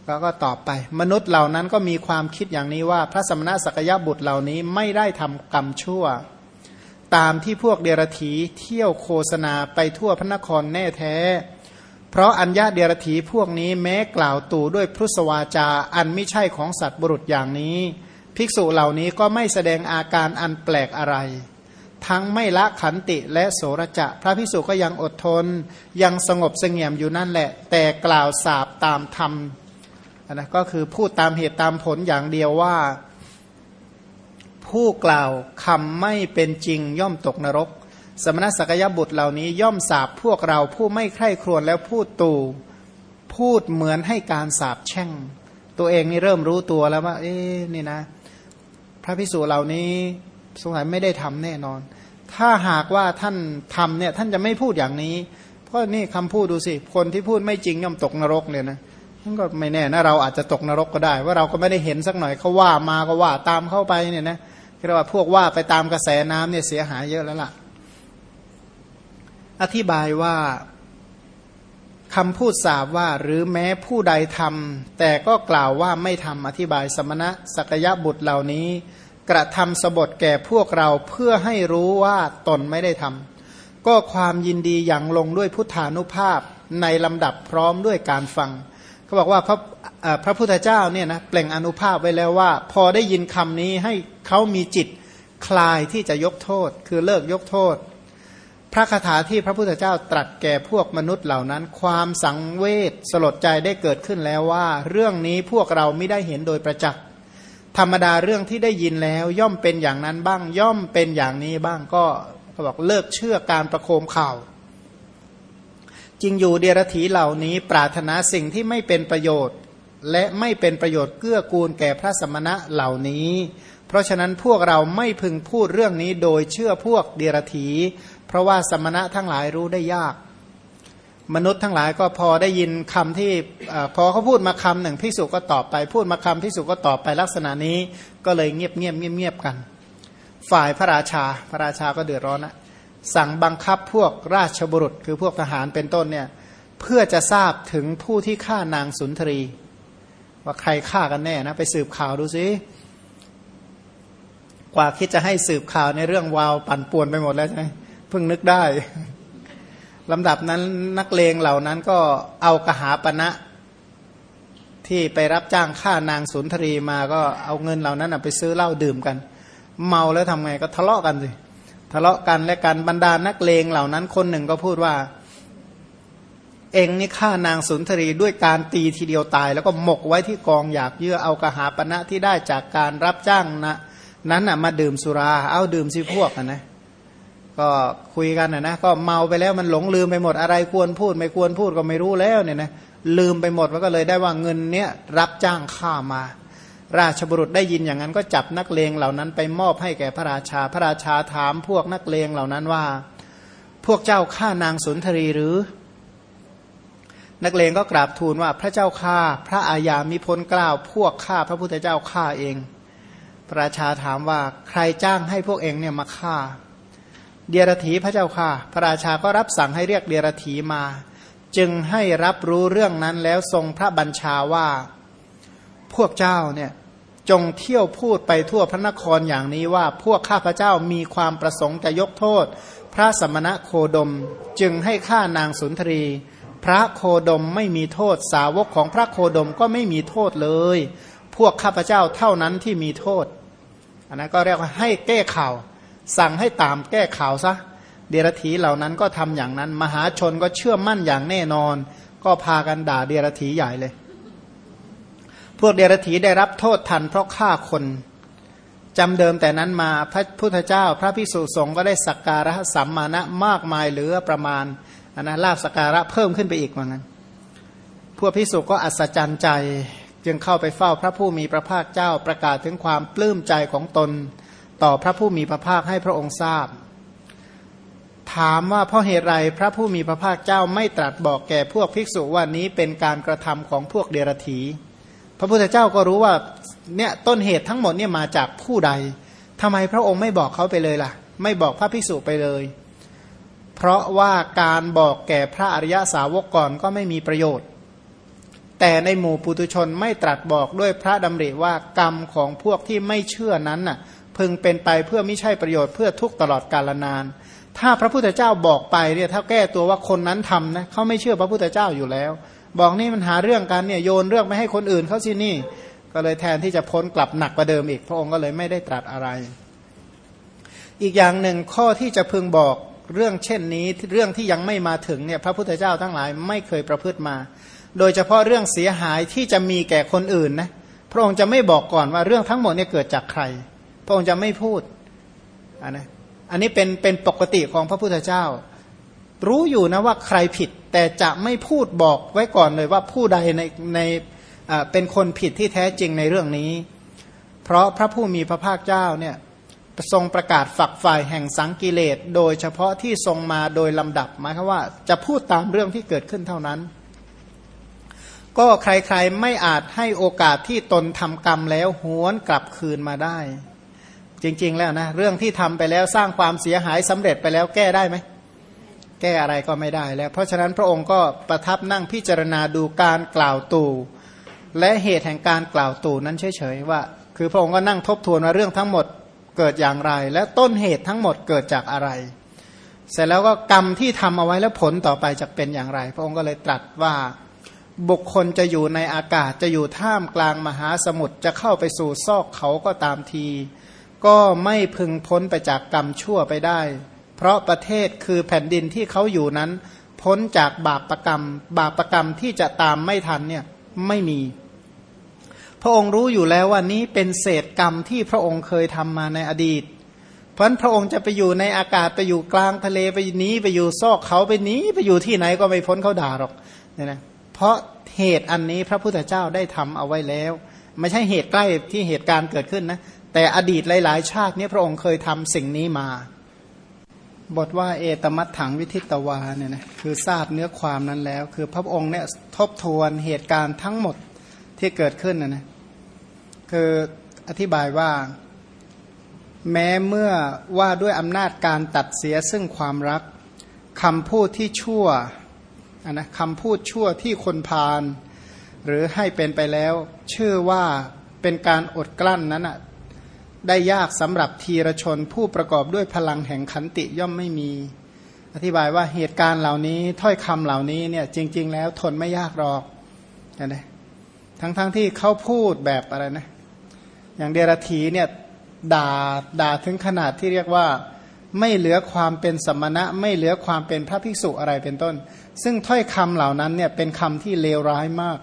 ก็ก็ตอบไป มนุษย์เหล่านั้นก็มีความคิดอย่างนี้ว่า พระสมณะสักยะบุตรเหล่านี้ไม่ได้ทำกรรมชั่ว ตามที่พวกเดรธีเที่ยวโฆษณาไปทั่วพระนครแน่แท้ เพราะอัญญาเดรธีพวกนี้แม้กล่าวตู่ด้วยพุทธวาจาอันไม่ใช่ของสัตว์บุรุษอย่างนี้ ภิกษุเหล่านี้ก็ไม่แสดงอาการอันแปลกอะไรทั้งไม่ละขันติและโสรจะ พระพิสุก็ยังอดทน ยังสงบเสงี่ยมอยู่นั่นแหละ แต่กล่าวสาบตามธรรม นะก็คือพูดตามเหตุตามผลอย่างเดียวว่า ผู้กล่าวคำไม่เป็นจริงย่อมตกนรก สมณสักยบุตรเหล่านี้ย่อมสาบพวกเราผู้ไม่ใคร่ครวญแล้วพูดตู่พูดเหมือนให้การสาบแช่ง ตัวเองนี่เริ่มรู้ตัวแล้วว่า เอ๊นี่นะ พระพิสุเหล่านี้สงสัยไม่ได้ทำแน่นอน ถ้าหากว่าท่านทำเนี่ย ท่านจะไม่พูดอย่างนี้ เพราะนี่คำพูดดูสิ คนที่พูดไม่จริงย่อมตกนรกเนี่ยนะ นั่นก็ไม่แน่นะเราอาจจะตกนรกก็ได้ ว่าเราก็ไม่ได้เห็นสักหน่อยเขาว่ามาก็ว่าตามเข้าไปเนี่ยนะเรียกว่าพวกว่าไปตามกระแสน้ำเนี่ยเสียหายเยอะแล้วล่ะ อธิบายว่าคำพูดสาบว่าหรือแม้ผู้ใดทำแต่ก็กล่าวว่าไม่ทำอธิบายสมณะสักยะบุตรเหล่านี้ กระทำสบทแก่พวกเราเพื่อให้รู้ว่าตนไม่ได้ทำก็ความยินดีอย่างลงด้วยพุทธานุภาพในลำดับพร้อมด้วยการฟัง เขาบอกว่าพระพระพุทธเจ้าเนี่ยนะเปล่งอนุภาพไว้แล้วว่า พอได้ยินคำนี้ให้เขามีจิตคลายที่จะยกโทษ คือเลิกยกโทษ พระคาถาที่พระพุทธเจ้าตรัสแก่พวกมนุษย์เหล่านั้น ความสังเวชสลดใจได้เกิดขึ้นแล้วว่า เรื่องนี้พวกเราไม่ได้เห็นโดยประจักษ์ธรรมดาเรื่องที่ได้ยินแล้ว ย่อมเป็นอย่างนั้นบ้างย่อมเป็นอย่างนี้บ้างก็เขาบอกเลิกเชื่อการประโคมข่าว จริงอยู่เดียรถีเหล่านี้ปรารถนาสิ่งที่ไม่เป็นประโยชน์ และไม่เป็นประโยชน์เกื้อกูลแก่พระสมณะเหล่านี้ เพราะฉะนั้นพวกเราไม่พึงพูดเรื่องนี้โดยเชื่อพวกเดียรถี เพราะว่าสมณะทั้งหลายรู้ได้ยาก มนุษย์ทั้งหลายก็พอได้ยินคำที่พอเขาพูดมาคำหนึ่งพิสุก็ตอบไป พูดมาคำพิสุก็ตอบไปลักษณะนี้ก็เลยเงียบเงียบเงียบเงียบกัน ฝ่ายพระราชาพระราชาก็เดือดร้อนนะ สั่งบังคับพวกราชบุรุษ คือพวกทหารเป็นต้นเนี่ยเพื่อจะทราบถึงผู้ที่ฆ่านางสุนทรี ว่าใครฆ่ากันแน่นะ ไปสืบข่าวดูสิกว่าคิดจะให้สืบข่าวในเรื่องวาวปั่นป่วนไปหมดแล้วใช่ไหมเพิ่งนึกได้ลำดับนั้นนักเลงเหล่านั้นก็เอากระหาปณะที่ไปรับจ้างฆ่านางสุนทรีมาก็เอาเงินเหล่านั้นไปซื้อเหล้าดื่มกัน เมาแล้วทำไงก็ทะเลาะกันสิ ทะเลาะกันและกันบรรดานักเลงเหล่านั้นคนหนึ่งก็พูดว่า เองนี่ฆ่านางสุนทรีด้วยการตีทีเดียวตาย แล้วก็หมกไว้ที่กองอยากเยื่อเอากระหาปณะที่ได้จากการรับจ้างนะนั้นน่ะมาดื่มสุรา เอาดื่มสิพวกนะก็คุยกันนะนะก็เมาไปแล้วมันหลงลืมไปหมดอะไรควรพูด ไม่ควรพูดก็ไม่รู้แล้วเนี่ยนะลืมไปหมดมันก็เลยได้ว่าเงินเนี้ยรับจ้างฆ่ามา ราชบุรุษได้ยินอย่างนั้นก็จับนักเลงเหล่านั้นไปมอบให้แก่พระราชา พระราชาถามพวกนักเลงเหล่านั้นว่า พวกเจ้าฆ่านางสุนทรีหรือ นักเลงก็กราบทูลว่าพระเจ้าข้าพระอาญามีพ้นกล่าวพวกข้าพระพุทธเจ้าฆ่าเอง พระราชาถามว่าใครจ้างให้พวกเองเนี่ยมาฆ่า เดียรถีพระเจ้าค่ะพระราชาก็รับสั่งให้เรียกเดียรถีมา จึงให้รับรู้เรื่องนั้นแล้วทรงพระบัญชาว่า พวกเจ้าเนี่ย จงเที่ยวพูดไปทั่วพระนครอย่างนี้ว่าพวกข้าพระเจ้ามีความประสงค์จะยกโทษ พระสมณะโคดมจึงให้ฆ่านางสุนทรี พระโคดมไม่มีโทษสาวกของพระโคดมก็ไม่มีโทษเลย พวกข้าพเจ้าเท่านั้นที่มีโทษอันนั้นก็เรียกว่าให้แก้ข่าว สั่งให้ตามแก้ข่าวซะเดรธีเหล่านั้นก็ทำอย่างนั้น มหาชนก็เชื่อมั่นอย่างแน่นอน ก็พากันด่าเดรธีใหญ่เลย พวกเดรัจฉีได้รับโทษทันเพราะฆ่าคนจำเดิมแต่นั้นมาพระพุทธเจ้า พระพิสุสงฆ์ก็ได้สักการะสัมมาณะมากมายเหลือประมาณอันนะลาบสักการะเพิ่มขึ้นไปอีกว่างั้น พวกพิสุก็อัศจรรย์ใจ จึงเข้าไปเฝ้าพระผู้มีพระภาคเจ้าประกาศถึงความปลื้มใจของตน ต่อพระผู้มีพระภาคให้พระองค์ทราบ ถามว่าเพราะเหตุไรพระผู้มีพระภาคเจ้าไม่ตรัสบอกแก่พวกภิกษุว่านี้เป็นการกระทำของพวกเดรธี พระพุทธเจ้าก็รู้ว่าเนี่ยต้นเหตุทั้งหมดเนี่ยมาจากผู้ใดทำไมพระองค์ไม่บอกเขาไปเลยล่ะ ไม่บอกพระภิกษุไปเลย เพราะว่าการบอกแก่พระอริยสาวกก่อนก็ไม่มีประโยชน์ แต่ในหมู่ปุตุชนไม่ตรัสบอกด้วยพระดำริว่ากรรมของพวกที่ไม่เชื่อนั้นน่ะพึงเป็นไปเพื่อไม่ใช่ประโยชน์เพื่อทุกตลอดกาลนาน ถ้าพระพุทธเจ้าบอกไปเนี่ยถ้าแก้ตัวว่าคนนั้นทำนะเขาไม่เชื่อพระพุทธเจ้าอยู่แล้ว บอกนี่มันหาเรื่องกันเนี่ยโยนเรื่องไม่ให้คนอื่นเขาสินี่ ก็เลยแทนที่จะพ้นกลับหนักกว่าเดิมอีกพระองค์ก็เลยไม่ได้ตรัสอะไร อีกอย่างหนึ่งข้อที่จะพึงบอกเรื่องเช่นนี้เรื่องที่ยังไม่มาถึงเนี่ยพระพุทธเจ้าทั้งหลายไม่เคยประพฤติมา โดยเฉพาะเรื่องเสียหายที่จะมีแก่คนอื่นนะพระองค์จะไม่บอกก่อนว่าเรื่องทั้งหมดเนี่ยเกิดจากใคร พระองค์จะไม่พูดอันนะอันนี้เป็นเป็นปกติของพระพุทธเจ้า รู้อยู่นะว่าใครผิด แต่จะไม่พูดบอกไว้ก่อนเลยว่าผู้ใดในในเป็นคนผิดที่แท้จริงในเรื่องนี้ เพราะพระผู้มีพระภาคเจ้าเนี่ยทรงประกาศฝักฝ่ายแห่งสังกิเลส โดยเฉพาะที่ทรงมาโดยลำดับหมายความว่าจะพูดตามเรื่องที่เกิดขึ้นเท่านั้น ก็ใครๆไม่อาจให้โอกาสที่ตนทำกรรมแล้วหวนกลับคืนมาได้ จริงๆแล้วนะ เรื่องที่ทำไปแล้วสร้างความเสียหายสำเร็จไปแล้วแก้ได้ไหม แก้อะไรก็ไม่ได้แล้ว เพราะฉะนั้นพระองค์ก็ประทับนั่งพิจารณาดูการกล่าวตู่และเหตุแห่งการกล่าวตู่นั้นเฉยๆว่า คือพระองค์ก็นั่งทบทวนว่าเรื่องทั้งหมดเกิดอย่างไร และต้นเหตุทั้งหมดเกิดจากอะไร เสร็จแล้วก็กรรมที่ทำเอาไว้แล้วผลต่อไปจะเป็นอย่างไร พระองค์ก็เลยตรัสว่าบุคคลจะอยู่ในอากาศจะอยู่ท่ามกลางมหาสมุทรจะเข้าไปสู่ซอกเขาก็ตามที ก็ไม่พึงพ้นไปจากกรรมชั่วไปได้ เพราะประเทศคือแผ่นดินที่เขาอยู่นั้น พ้นจากบาปรกรรม บาปรกรรมที่จะตามไม่ทันเนี่ยไม่มี พระองค์รู้อยู่แล้วว่านี้เป็นเศษกรรมที่พระองค์เคยทำมาในอดีต เพราะพระองค์จะไปอยู่ในอากาศไปอยู่กลางทะเลไปนี้ไปอยู่ซอกเขาไปนี้ไปอยู่ที่ไหนก็ไม่พ้นเขาด่าหรอกเนี่ยนะเพราะเหตุอันนี้พระพุทธเจ้าได้ทำเอาไว้แล้ว ไม่ใช่เหตุใกล้ที่เหตุการณ์เกิดขึ้นนะแต่อดีตหลาย ๆ ชาตินี้พระองค์เคยทำสิ่งนี้มา บทว่าเอตมัตถังวิทิตวาเนี่ยนะคือทราบเนื้อความนั้นแล้ว คือพระองค์เนี่ยทบทวนเหตุการณ์ทั้งหมดที่เกิดขึ้นนะนะคืออธิบายว่า แม้เมื่อว่าด้วยอำนาจการตัดเสียซึ่งความรักคำพูดที่ชั่วนะคำพูดชั่วที่คนพาลหรือให้เป็นไปแล้วเชื่อว่าเป็นการอดกลั้นนั้น ได้ยากสำหรับทีรชนผู้ประกอบด้วยพลังแห่งขันติย่อมไม่มี อธิบายว่าเหตุการณ์เหล่านี้ถ้อยคำเหล่านี้เนี่ยจริง ๆ แล้วทนไม่ยากหรอกนะทั้งๆทที่เขาพูดแบบอะไรนะ อย่างเดรธีเนี่ยด่าด่าถึงขนาดที่เรียกว่าไม่เหลือความเป็นสมณะ ไม่เหลือความเป็นพระภิกษุอะไรเป็นต้น ซึ่งถ้อยคำเหล่านั้นเนี่ยเป็นคำที่เลวร้ายมาก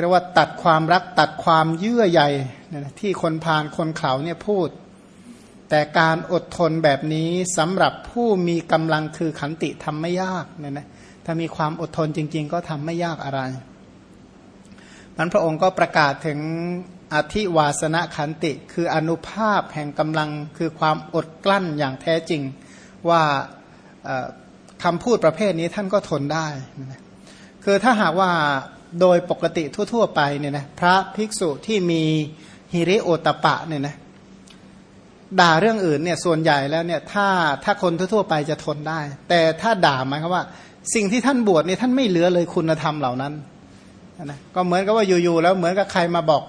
เรียกว่าตัดความรักตัดความเยื่อใยที่คนพาลคนเขาเนี่ยพูด แต่การอดทนแบบนี้สำหรับผู้มีกำลังคือขันติทำไม่ยากเนี่ยนะถ้ามีความอดทนจริง ๆ ก็ทำไม่ยากอะไรมันพระองค์ก็ประกาศถึงอธิวาสนขันติ คืออนุภาพแห่งกำลังคือความอดกลั้นอย่างแท้จริง ว่าคำพูดประเภทนี้ท่านก็ทนได้ คือถ้าหากว่า โดยปกติทั่ว ๆ ไปเนี่ยนะพระภิกษุที่มีฮิริโอตปะเนี่ยนะด่าเรื่องอื่นเนี่ยส่วนใหญ่แล้วเนี่ยถ้าถ้าคนทั่ว ๆ ไปจะทนได้ แต่ถ้าด่าหมายความว่า สิ่งที่ท่านบวชเนี่ยท่านไม่เหลือเลยคุณธรรมเหล่านั้นนะก็เหมือนกับว่าอยู่ๆแล้วเหมือนกับใครมาบอก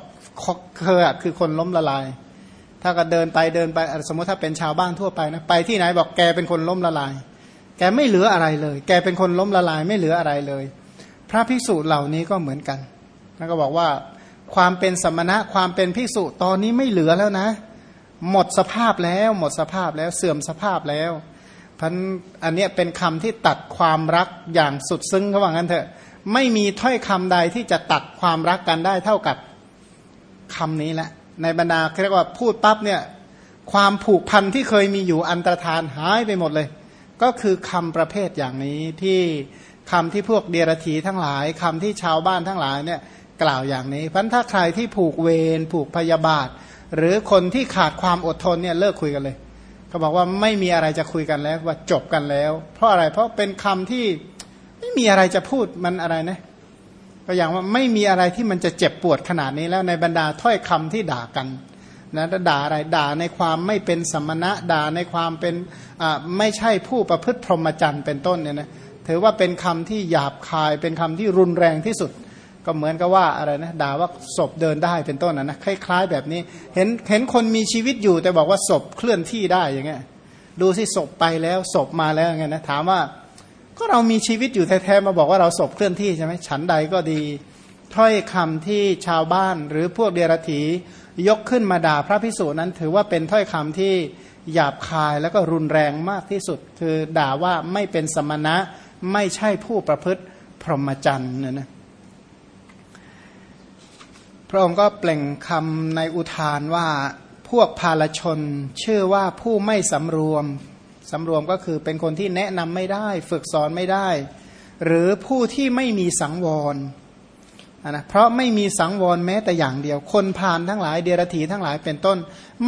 เคอคือคนล้มละลาย ถ้าก็เดินไปเดินไปสมมติถ้าเป็นชาวบ้านทั่วไปนะไปที่ไหนบอกแกเป็นคนล้มละลาย แกไม่เหลืออะไรเลย แกเป็นคนล้มละลาย ไม่เหลืออะไรเลย พระภิกษุเหล่านี้ก็เหมือนกันแล้วก็บอกว่าความเป็นสมณะความเป็นภิกษุตอนนี้ไม่เหลือแล้วนะ หมดสภาพแล้ว หมดสภาพแล้วเสื่อมสภาพแล้วพันอันนี้เป็นคำที่ตัดความรักอย่างสุดซึ้งเขาว่างั้นเถอะ ไม่มีถ้อยคำใดที่จะตัดความรักกันได้เท่ากับคำนี้แหละ ในบรรดาเรียกว่าพูดปั๊บเนี่ยความผูกพันที่เคยมีอยู่อันตรธานหายไปหมดเลย ก็คือคำประเภทอย่างนี้ที่ คำที่พวกเดียรถีทั้งหลายคำที่ชาวบ้านทั้งหลายเนี่ยกล่าวอย่างนี้พราะถ้าใครที่ผูกเวรผูกพยาบาท หรือคนที่ขาดความอดทนเนี่ยเลิกคุยกันเลยเขาบอกว่าไม่มีอะไรจะคุยกันแล้วว่าจบกันแล้ว เพราะอะไรเพราะเป็นคำที่ไม่มีอะไรจะพูดมันอะไรนะก็อย่างว่าไม่มีอะไรที่มันจะเจ็บปวดขนาดนี้แล้วในบรรดาถ้อยคำที่ด่ากันนะด่าอะไรด่าในความไม่เป็นสมณะด่าในความเป็นไม่ใช่ผู้ประพฤติพรหมจรรย์เป็นต้นเนี่ยนะ ถือว่าเป็นคำที่หยาบคายเป็นคำที่รุนแรงที่สุด ก็เหมือนกับว่าอะไรนะด่าว่าศพเดินได้เป็นต้นนะนะคล้าย ๆ แบบนี้เห็นเห็นคนมีชีวิตอยู่แต่บอกว่าศพเคลื่อนที่ได้อย่างเงี้ยดูสิศพไปแล้วศพมาแล้วอย่างเงี้ยนะถามว่าก็เรามีชีวิตอยู่แท้ๆมาบอกว่าเราศพเคลื่อนที่ใช่ไหมฉันใดก็ดี ถ้อยคำที่ชาวบ้านหรือพวกเดรัจฉียกขึ้นมาด่าพระพิสูจนั้น ถือว่าเป็นถ้อยคำที่หยาบคายแล้วก็รุนแรงมากที่สุด คือด่าว่าไม่เป็นสมณะ ไม่ใช่ผู้ประพฤติพรหมจรรย์นี่ยนะพระองค์ก็เปล่งคำในอุทานว่าพวกภาลชนชื่อว่าผู้ไม่สำรวมสำรวมก็คือเป็นคนที่แนะนำไม่ได้ ฝึกสอนไม่ได้ หรือผู้ที่ไม่มีสังวรนะเพราะไม่มีสังวรแม้แต่อย่างเดียว คนพานทั้งหลายเดรธีทั้งหลายเป็นต้น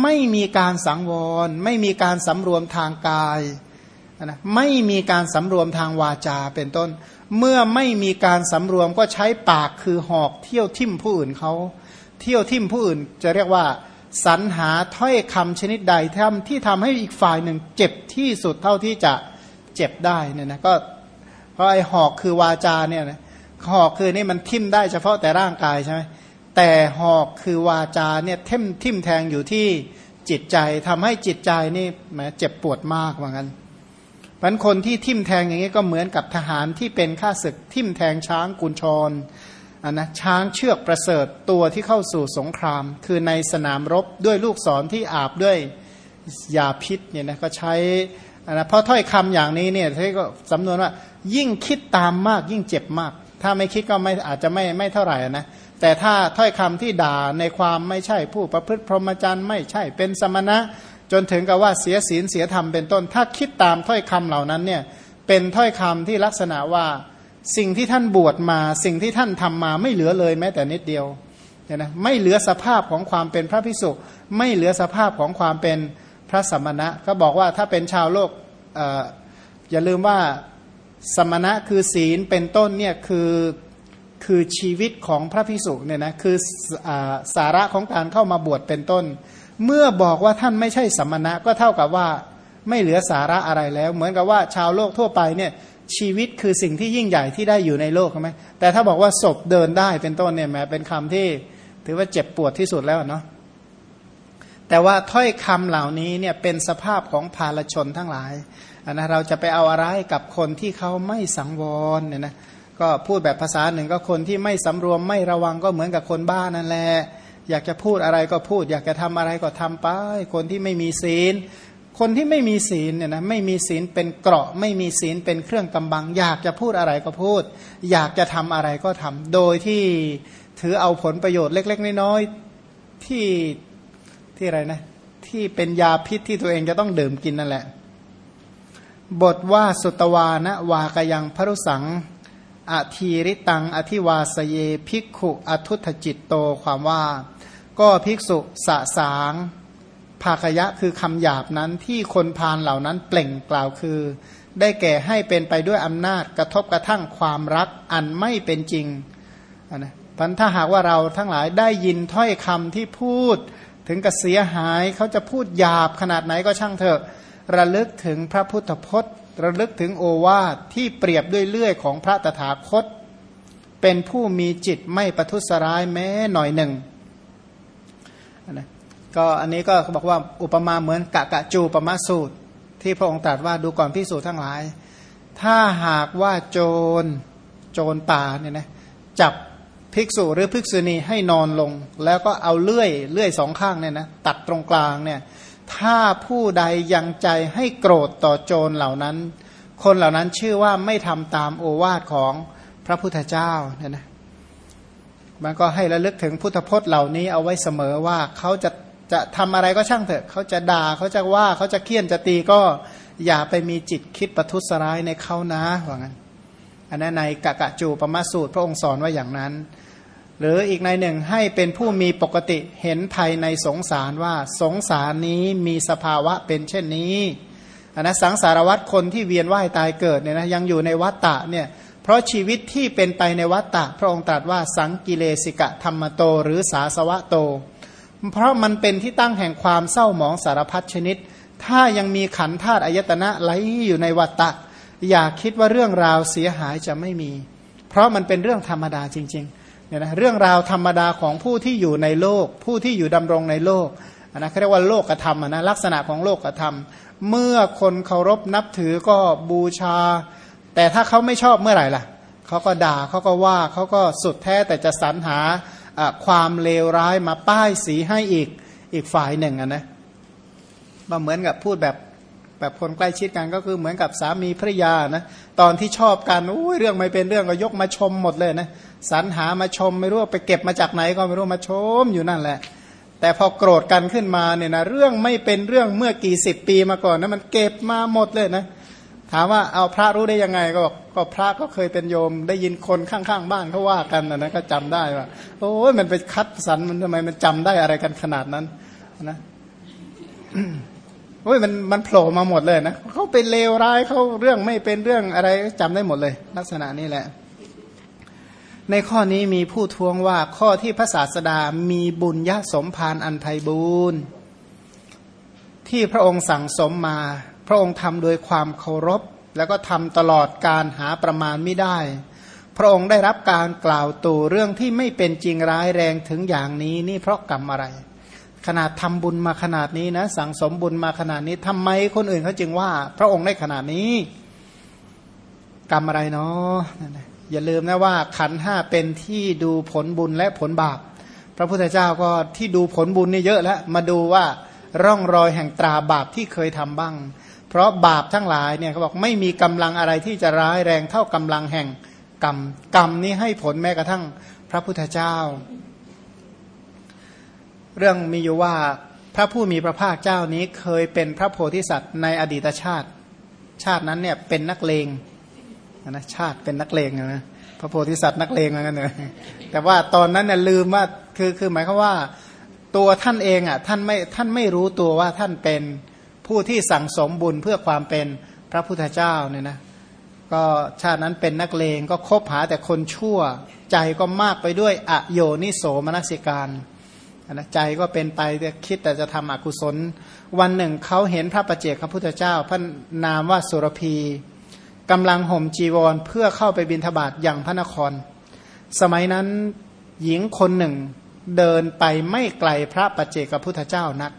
ไม่มีการสังวร ไม่มีการสำรวมทางกาย นะไม่มีการสำรวมทางวาจาเป็นต้น เมื่อไม่มีการสำรวมก็ใช้ปากคือหอกเที่ยวทิ่มผู้อื่นเขาเที่ยวทิ่มผู้อื่น จะเรียกว่าสรรหาถ้อยคำชนิดใดทำที่ทำให้อีกฝ่ายหนึ่งเจ็บที่สุดเท่าที่จะเจ็บได้เนี่ยนะก็เพราะไอ้หอกคือวาจาเนี่ยนะหอกคือนี่มันทิ่มได้เฉพาะแต่ร่างกายใช่ไหมแต่หอกคือวาจาเนี่ยทิ่มทิ่มแทงอยู่ที่จิตใจทำให้จิตใจนี่แหมเจ็บปวดมากเหมือนกัน มันคนที่ทิ่มแทงอย่างนี้ก็เหมือนกับทหารที่เป็นข้าศึกทิ่มแทงช้างกุญชรอันนะช้างเชือกประเสริฐตัวที่เข้าสู่สงคราม คือในสนามรบด้วยลูกศรที่อาบด้วยยาพิษเนี่ยนะก็ใช้นะเพราะถ้อยคำอย่างนี้เนี่ยที่ก็สำนวนว่า ยิ่งคิดตามมากยิ่งเจ็บมาก ถ้าไม่คิดก็ไม่อาจจะไม่ไม่เท่าไหร่นะแต่ถ้าถ้อยคำที่ด่าในความไม่ใช่ผู้ประพฤติพรหมจรรย์ไม่ใช่เป็นสมณะ จนถึงกับว่าเสียศีลเสียธรรมเป็นต้น ถ้าคิดตามถ้อยคำเหล่านั้นเนี่ยเป็นถ้อยคำที่ลักษณะว่าสิ่งที่ท่านบวชมา สิ่งที่ท่านทำมาไม่เหลือเลยแม้แต่นิดเดียวเนี่ยนะไม่เหลือสภาพของความเป็นพระพิสุไม่เหลือสภาพของความเป็นพระสมณะ ก็บอกว่าถ้าเป็นชาวโลกออย่าลืมว่าสมณะคือศีลเป็นต้นเนี่ยคือคือชีวิตของพระพิสุเนี่ยนะคืออสาระของการเข้ามาบวชเป็นต้น เมื่อบอกว่าท่านไม่ใช่สัมมณะก็เท่ากับว่าไม่เหลือสาระอะไรแล้ว เหมือนกับว่าชาวโลกทั่วไปเนี่ยชีวิตคือสิ่งที่ยิ่งใหญ่ที่ได้อยู่ในโลกใช่ไหมแต่ถ้าบอกว่าศพเดินได้เป็นต้นเนี่ยแม้เป็นคำที่ถือว่าเจ็บปวดที่สุดแล้วเนาะแต่ว่าถ้อยคำเหล่านี้เนี่ยเป็นสภาพของภาลชนทั้งหลายนนะเราจะไปเอาอะไรกับคนที่เขาไม่สังวรเนี่ยนะก็พูดแบบภาษาหนึ่งก็คนที่ไม่สำรวมไม่ระวังก็เหมือนกับคนบ้านั่นแหละ อยากจะพูดอะไรก็พูด อยากจะทำอะไรก็ทำไป คนที่ไม่มีศีล คนที่ไม่มีศีลเนี่ยนะไม่มีศีลเป็นเกราะ ไม่มีศีลเป็นเครื่องกำบัง อยากจะพูดอะไรก็พูด อยากจะทำอะไรก็ทำโดยที่ถือเอาผลประโยชน์เล็ก ๆ น้อยๆที่ที่อะไรนะ ที่เป็นยาพิษที่ตัวเองจะต้องดื่มกินนั่นแหละ บทว่าสุตวานะวากยังพรุสังอทีริตัง อธิวาสเยภิกขุ อทุตจิตโต ความว่า ก็ภิกษุสะสางภาคยะคือคำหยาบนั้นที่คนพาลเหล่านั้นเปล่งกล่าวคือ ได้แก่ให้เป็นไปด้วยอำนาจกระทบกระทั่งความรักอันไม่เป็นจริงนะพันถ้าหากว่าเราทั้งหลายได้ยินถ้อยคำที่พูด ถึงกระเสียหายเขาจะพูดหยาบขนาดไหนก็ช่างเถอะ ระลึกถึงพระพุทธพจน์ ระลึกถึงโอวาทที่เปรียบด้วยเลื่อยของพระตถาคต เป็นผู้มีจิตไม่ประทุษร้ายแม้หน่อยหนึ่ง นะก็อันนี้ก็บอกว่าอุปมาเหมือนกะกะจูปมาสูตร ที่พระองค์ตรัสว่าดูก่อนพิสูจน์ทั้งหลาย ถ้าหากว่าโจรโจรป่าเนี่ยนะจับภิกษุหรือภิกษุณีให้นอนลง แล้วก็เอาเลื่อยเลื่อยสองข้างเนี่ยนะตัดตรงกลางเนี่ยถ้าผู้ใดยังใจให้โกรธต่อโจรเหล่านั้น คนเหล่านั้นชื่อว่าไม่ทำตามโอวาทของพระพุทธเจ้าเนี่ยนะ มันก็ให้ระลึกถึงพุทธพจน์เหล่านี้เอาไว้เสมอว่าเขาจะจะทำอะไรก็ช่างเถอะเขาจะด่าเขาจะว่าเขาจะเคี่ยนจะตีก็อย่าไปมีจิตคิดประทุษร้ายในเขานะว่างั้นอันนั้นในกะกะจูปมาสูตรพระองค์สอนว่าอย่างนั้น หรืออีกในหนึ่งให้เป็นผู้มีปกติเห็นภัยในสงสารว่าสงสารนี้มีสภาวะเป็นเช่นนี้อันนะสังสารวัตรคนที่เวียนว่ายตายเกิดเนี่ยนะยังอยู่ในวัฏฏะเนี่ย เพราะชีวิตที่เป็นไปในวัฏฏะพระองค์ตรัสว่าสังกิเลสิกะธรรมโตหรือสาสวะโต เพราะมันเป็นที่ตั้งแห่งความเศร้าหมองสารพัดชนิด ถ้ายังมีขันธาตุอายตนะไหลอยู่ในวัฏฏะอย่าคิดว่าเรื่องราวเสียหายจะไม่มี เพราะมันเป็นเรื่องธรรมดาจริงๆเนี่ยนะเรื่องราวธรรมดาของผู้ที่อยู่ในโลก ผู้ที่อยู่ดำรงในโลกนะเขาเรียกว่าโลกธรรมนะลักษณะของโลกธรรม เมื่อคนเคารพนับถือก็บูชา แต่ถ้าเขาไม่ชอบเมื่อไหร่ล่ะเขาก็ด่าเขาก็ว่าเขาก็สุดแท้แต่จะสรรหาความเลวร้ายมาป้ายสีให้อีกอีกฝ่ายหนึ่งนะมาเหมือนกับพูดแบบแบบคนใกล้ชิดกันก็คือเหมือนกับสามีภรรยานะตอนที่ชอบกันโอ้ยเรื่องไม่เป็นเรื่องก็ยกมาชมหมดเลยนะสรรหามาชมไม่รู้ไปเก็บมาจากไหนก็ไม่รู้มาชมอยู่นั่นแหละ แต่พอโกรธกันขึ้นมาเนี่ยนะเรื่องไม่เป็นเรื่องเมื่อกี่สิบปีมาก่อนนะมันเก็บมาหมดเลยนะ ถามว่าเอาพระรู้ได้ยังไงก็บอกก็พระก็เคยเป็นโยมได้ยินคนข้างๆบ้านเขาว่ากันนะนะก็จำได้ว่าโอ้ยมันไปคัดสรรมันทำไมมันจำได้อะไรกันขนาดนั้นนะโอ้ยมันมันโผล่มาหมดเลยนะเขาเป็นเลวร้ายเขาเรื่องไม่เป็นเรื่องอะไรจำได้หมดเลย ลักษณะนี้แหละ ในข้อนี้มีผู้ทวงว่าข้อที่พระศาสดามีบุญญาสมภารอันไพบูรณ์ที่พระองค์สั่งสมมา พระองค์ทำโดยความเคารพ แล้วก็ทำตลอดการหาประมาณไม่ได้ พระองค์ได้รับการกล่าวตู่เรื่องที่ไม่เป็นจริงร้ายแรงถึงอย่างนี้นี่เพราะกรรมอะไร ขนาดทำบุญมาขนาดนี้นะสั่งสมบุญมาขนาดนี้ทำไมคนอื่นเขาจึงว่า พระองค์ได้ขนาดนี้ กรรมอะไรเนาะอย่าลืมนะว่าขันห้าเป็นที่ดูผลบุญและผลบาปพระพุทธเจ้าก็ที่ดูผลบุญนี่เยอะแล้วมาดูว่าร่องรอยแห่งตราบาปที่เคยทำบ้าง เพราะบาปทั้งหลายเนี่ยเขาบอกไม่มีกำลังอะไรที่จะร้ายแรงเท่ากำลังแห่งกรรมกรรมนี้ให้ผลแม้กระทั่งพระพุทธเจ้า เรื่องมีอยู่ว่าพระผู้มีพระภาคเจ้านี้เคยเป็นพระโพธิสัตว์ในอดีตชาติ ชาตินั้นเนี่ยเป็นนักเลงนะชาติเป็นนักเลงนะพระโพธิสัตว์นักเลงเหมือนกันเลยแต่ว่าตอนนั้นเนี่ยลืมว่าคือคือหมายความว่า ตัวท่านเองอะท่านไม่ท่านไม่รู้ตัวว่าท่านเป็น ผู้ที่สั่งสมบุญเพื่อความเป็นพระพุทธเจ้าเนี่ยนะก็ชาตินั้นเป็นนักเลงก็คบหาแต่คนชั่ว ใจก็มากไปด้วยอโยนิโสมนสิการนะใจก็เป็นไปแต่คิดแต่จะทำอกุศล วันหนึ่งเขาเห็นพระประเจกพระพุทธเจ้า พระนามว่าสุรพีกำลังห่มจีวรเพื่อเข้าไปบิณฑบาตอย่างพระนคร สมัยนั้นหญิงคนหนึ่งเดินไปไม่ไกลพระประเจกพระพุทธเจ้านัก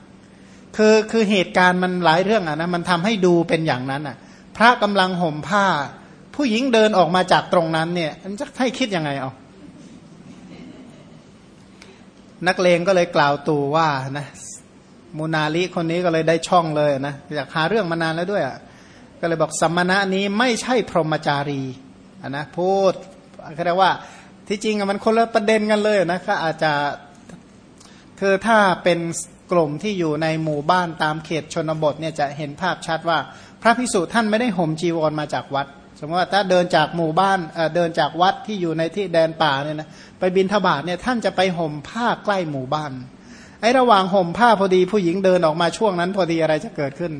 คือคือเหตุการณ์มันหลายเรื่องอะนะมันทำให้ดูเป็นอย่างนั้นอะ พระกำลังห่มผ้า ผู้หญิงเดินออกมาจากตรงนั้นเนี่ยมันจะให้คิดยังไงเอานักเลงก็เลยกล่าวตู่ว่านะมูนาลิคนนี้ก็เลยได้ช่องเลยนะอยากหาเรื่องมานานแล้วด้วยอะก็เลยบอกสัมมณะนี้ไม่ใช่พรหมจารีอะนะพูดเขาเรียกว่าที่จริงมันคนละประเด็นกันเลยนะก็อาจจะคือถ้าเป็น กลุ่มที่อยู่ในหมู่บ้านตามเขตชนบทเนี่ยจะเห็นภาพชัดว่า พระพิสุท่านไม่ได้ห่มจีวรมาจากวัด สมมติว่าถ้าเดินจากหมู่บ้านเดินจากวัดที่อยู่ในที่แดนป่าเนี่ยนะไปบินทบาทเนี่ยท่านจะไปห่มผ้าใกล้หมู่บ้านไอ้ระหว่างห่มผ้าพอดีผู้หญิงเดินออกมาช่วงนั้นพอดีอะไรจะเกิดขึ้น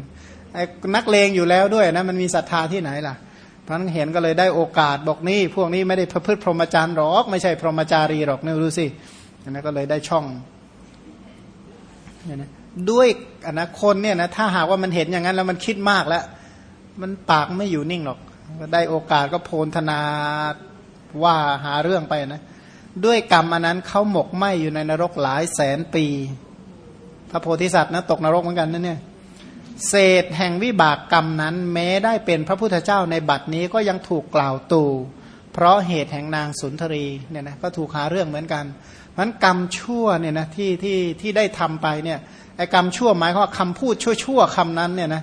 ไอ้นักเลงอยู่แล้วด้วยนะมันมีศรัทธาที่ไหนล่ะเพราะนั้นเห็นก็เลยได้โอกาสบอกนี่พวกนี้ไม่ได้พพืชพรหมจรรย์หรอก ไม่ใช่พรหมจารีหรอกนี่ดูสินั่นก็เลยได้ช่อง เนี่ยนะด้วยอนะคนเนี่ยนะถ้าหากว่ามันเห็นอย่างนั้นแล้วมันคิดมากแล้ว มันปากไม่อยู่นิ่งหรอกได้โอกาสก็โพลธนาว่าหาเรื่องไปนะ ด้วยกรรมอันนั้นเขาหมกไหมอยู่ในนรกหลายแสนปี พระโพธิสัตว์นะตกนรกเหมือนกันนะเนี่ยเศษแห่งวิบากกรรมนั้น แม้ได้เป็นพระพุทธเจ้าในบัดนี้ก็ยังถูกกล่าวตู่เพราะเหตุแห่งนางสุนทรีเนี่ยนะก็ถูกหาเรื่องเหมือนกัน มันกรรมชั่วเนี่ยนะที่ที่ที่ได้ทำไปเนี่ยไอ้กรรมชั่วหมายความว่าคำพูดชั่วๆคำนั้นเนี่ยนะ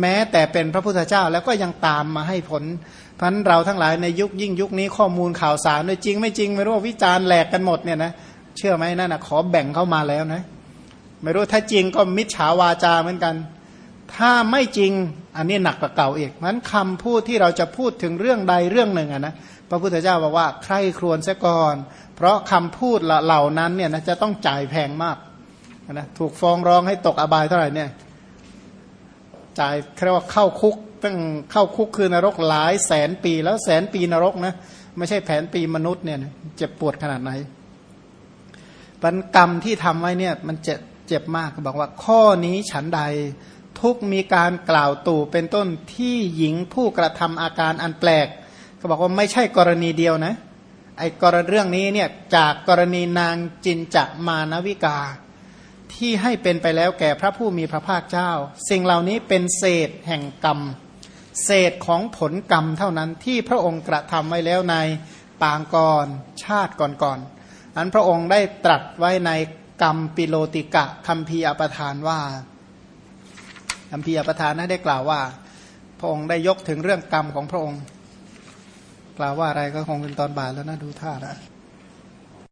แม้แต่เป็นพระพุทธเจ้าแล้วก็ยังตามมาให้ผลพันเราทั้งหลายในยุคยิ่งยุคนี้ข้อมูลข่าวสารด้วยจริงไม่จริงไม่รู้ว่าวิจารณ์แหลกกันหมดเนี่ยนะเชื่อไหมนั่นนะขอแบ่งเข้ามาแล้วนะไม่รู้ถ้าจริงก็มิจฉาวาจาเหมือนกัน ถ้าไม่จริงอันนี้หนักกว่าเก่าอีกนั้นคำพูดที่เราจะพูดถึงเรื่องใดเรื่องหนึ่งอะนะพระพุทธเจ้าบอกว่าใครครวญเสียก่อน เพราะคำพูดเหล่านั้นเนี่ยนะจะต้องจ่ายแพงมากนะถูกฟ้องร้องให้ตกอบายเท่าไหร่เนี่ยจ่ายเรียกว่าเข้าคุกตั้งเข้าคุกคือนรกหลายแสนปีแล้วแสนปีนรกนะไม่ใช่แผนปีมนุษย์เนี่ยเจ็บปวดขนาดไหนปันกรรมที่ทำไว้เนี่ยมันเจ็บเจ็บมากบอกว่าข้อนี้ฉันใดทุกมีการกล่าวตู่เป็นต้นที่หญิงผู้กระทำอาการอันแปลกเขาบอกว่าไม่ใช่กรณีเดียวนะ ไอ้กรณีเรื่องนี้เนี่ยจากกรณีนางจินจะมานวิกา ที่ให้เป็นไปแล้วแก่พระผู้มีพระภาคเจ้า สิ่งเหล่านี้เป็นเศษแห่งกรรม เศษของผลกรรมเท่านั้นที่พระองค์กระทำไว้แล้วในปางก่อนชาติก่อนๆอันพระองค์ได้ตรัสไว้ในกรรมปิโลติกะคัมภีอปทานว่าคัมภีอปทานนั้นได้กล่าวว่า พระองค์ได้ยกถึงเรื่องกรรมของพระองค์ กล่าวว่าอะไรก็คงเป็นตอนบ่ายแล้วนะดูท่านะ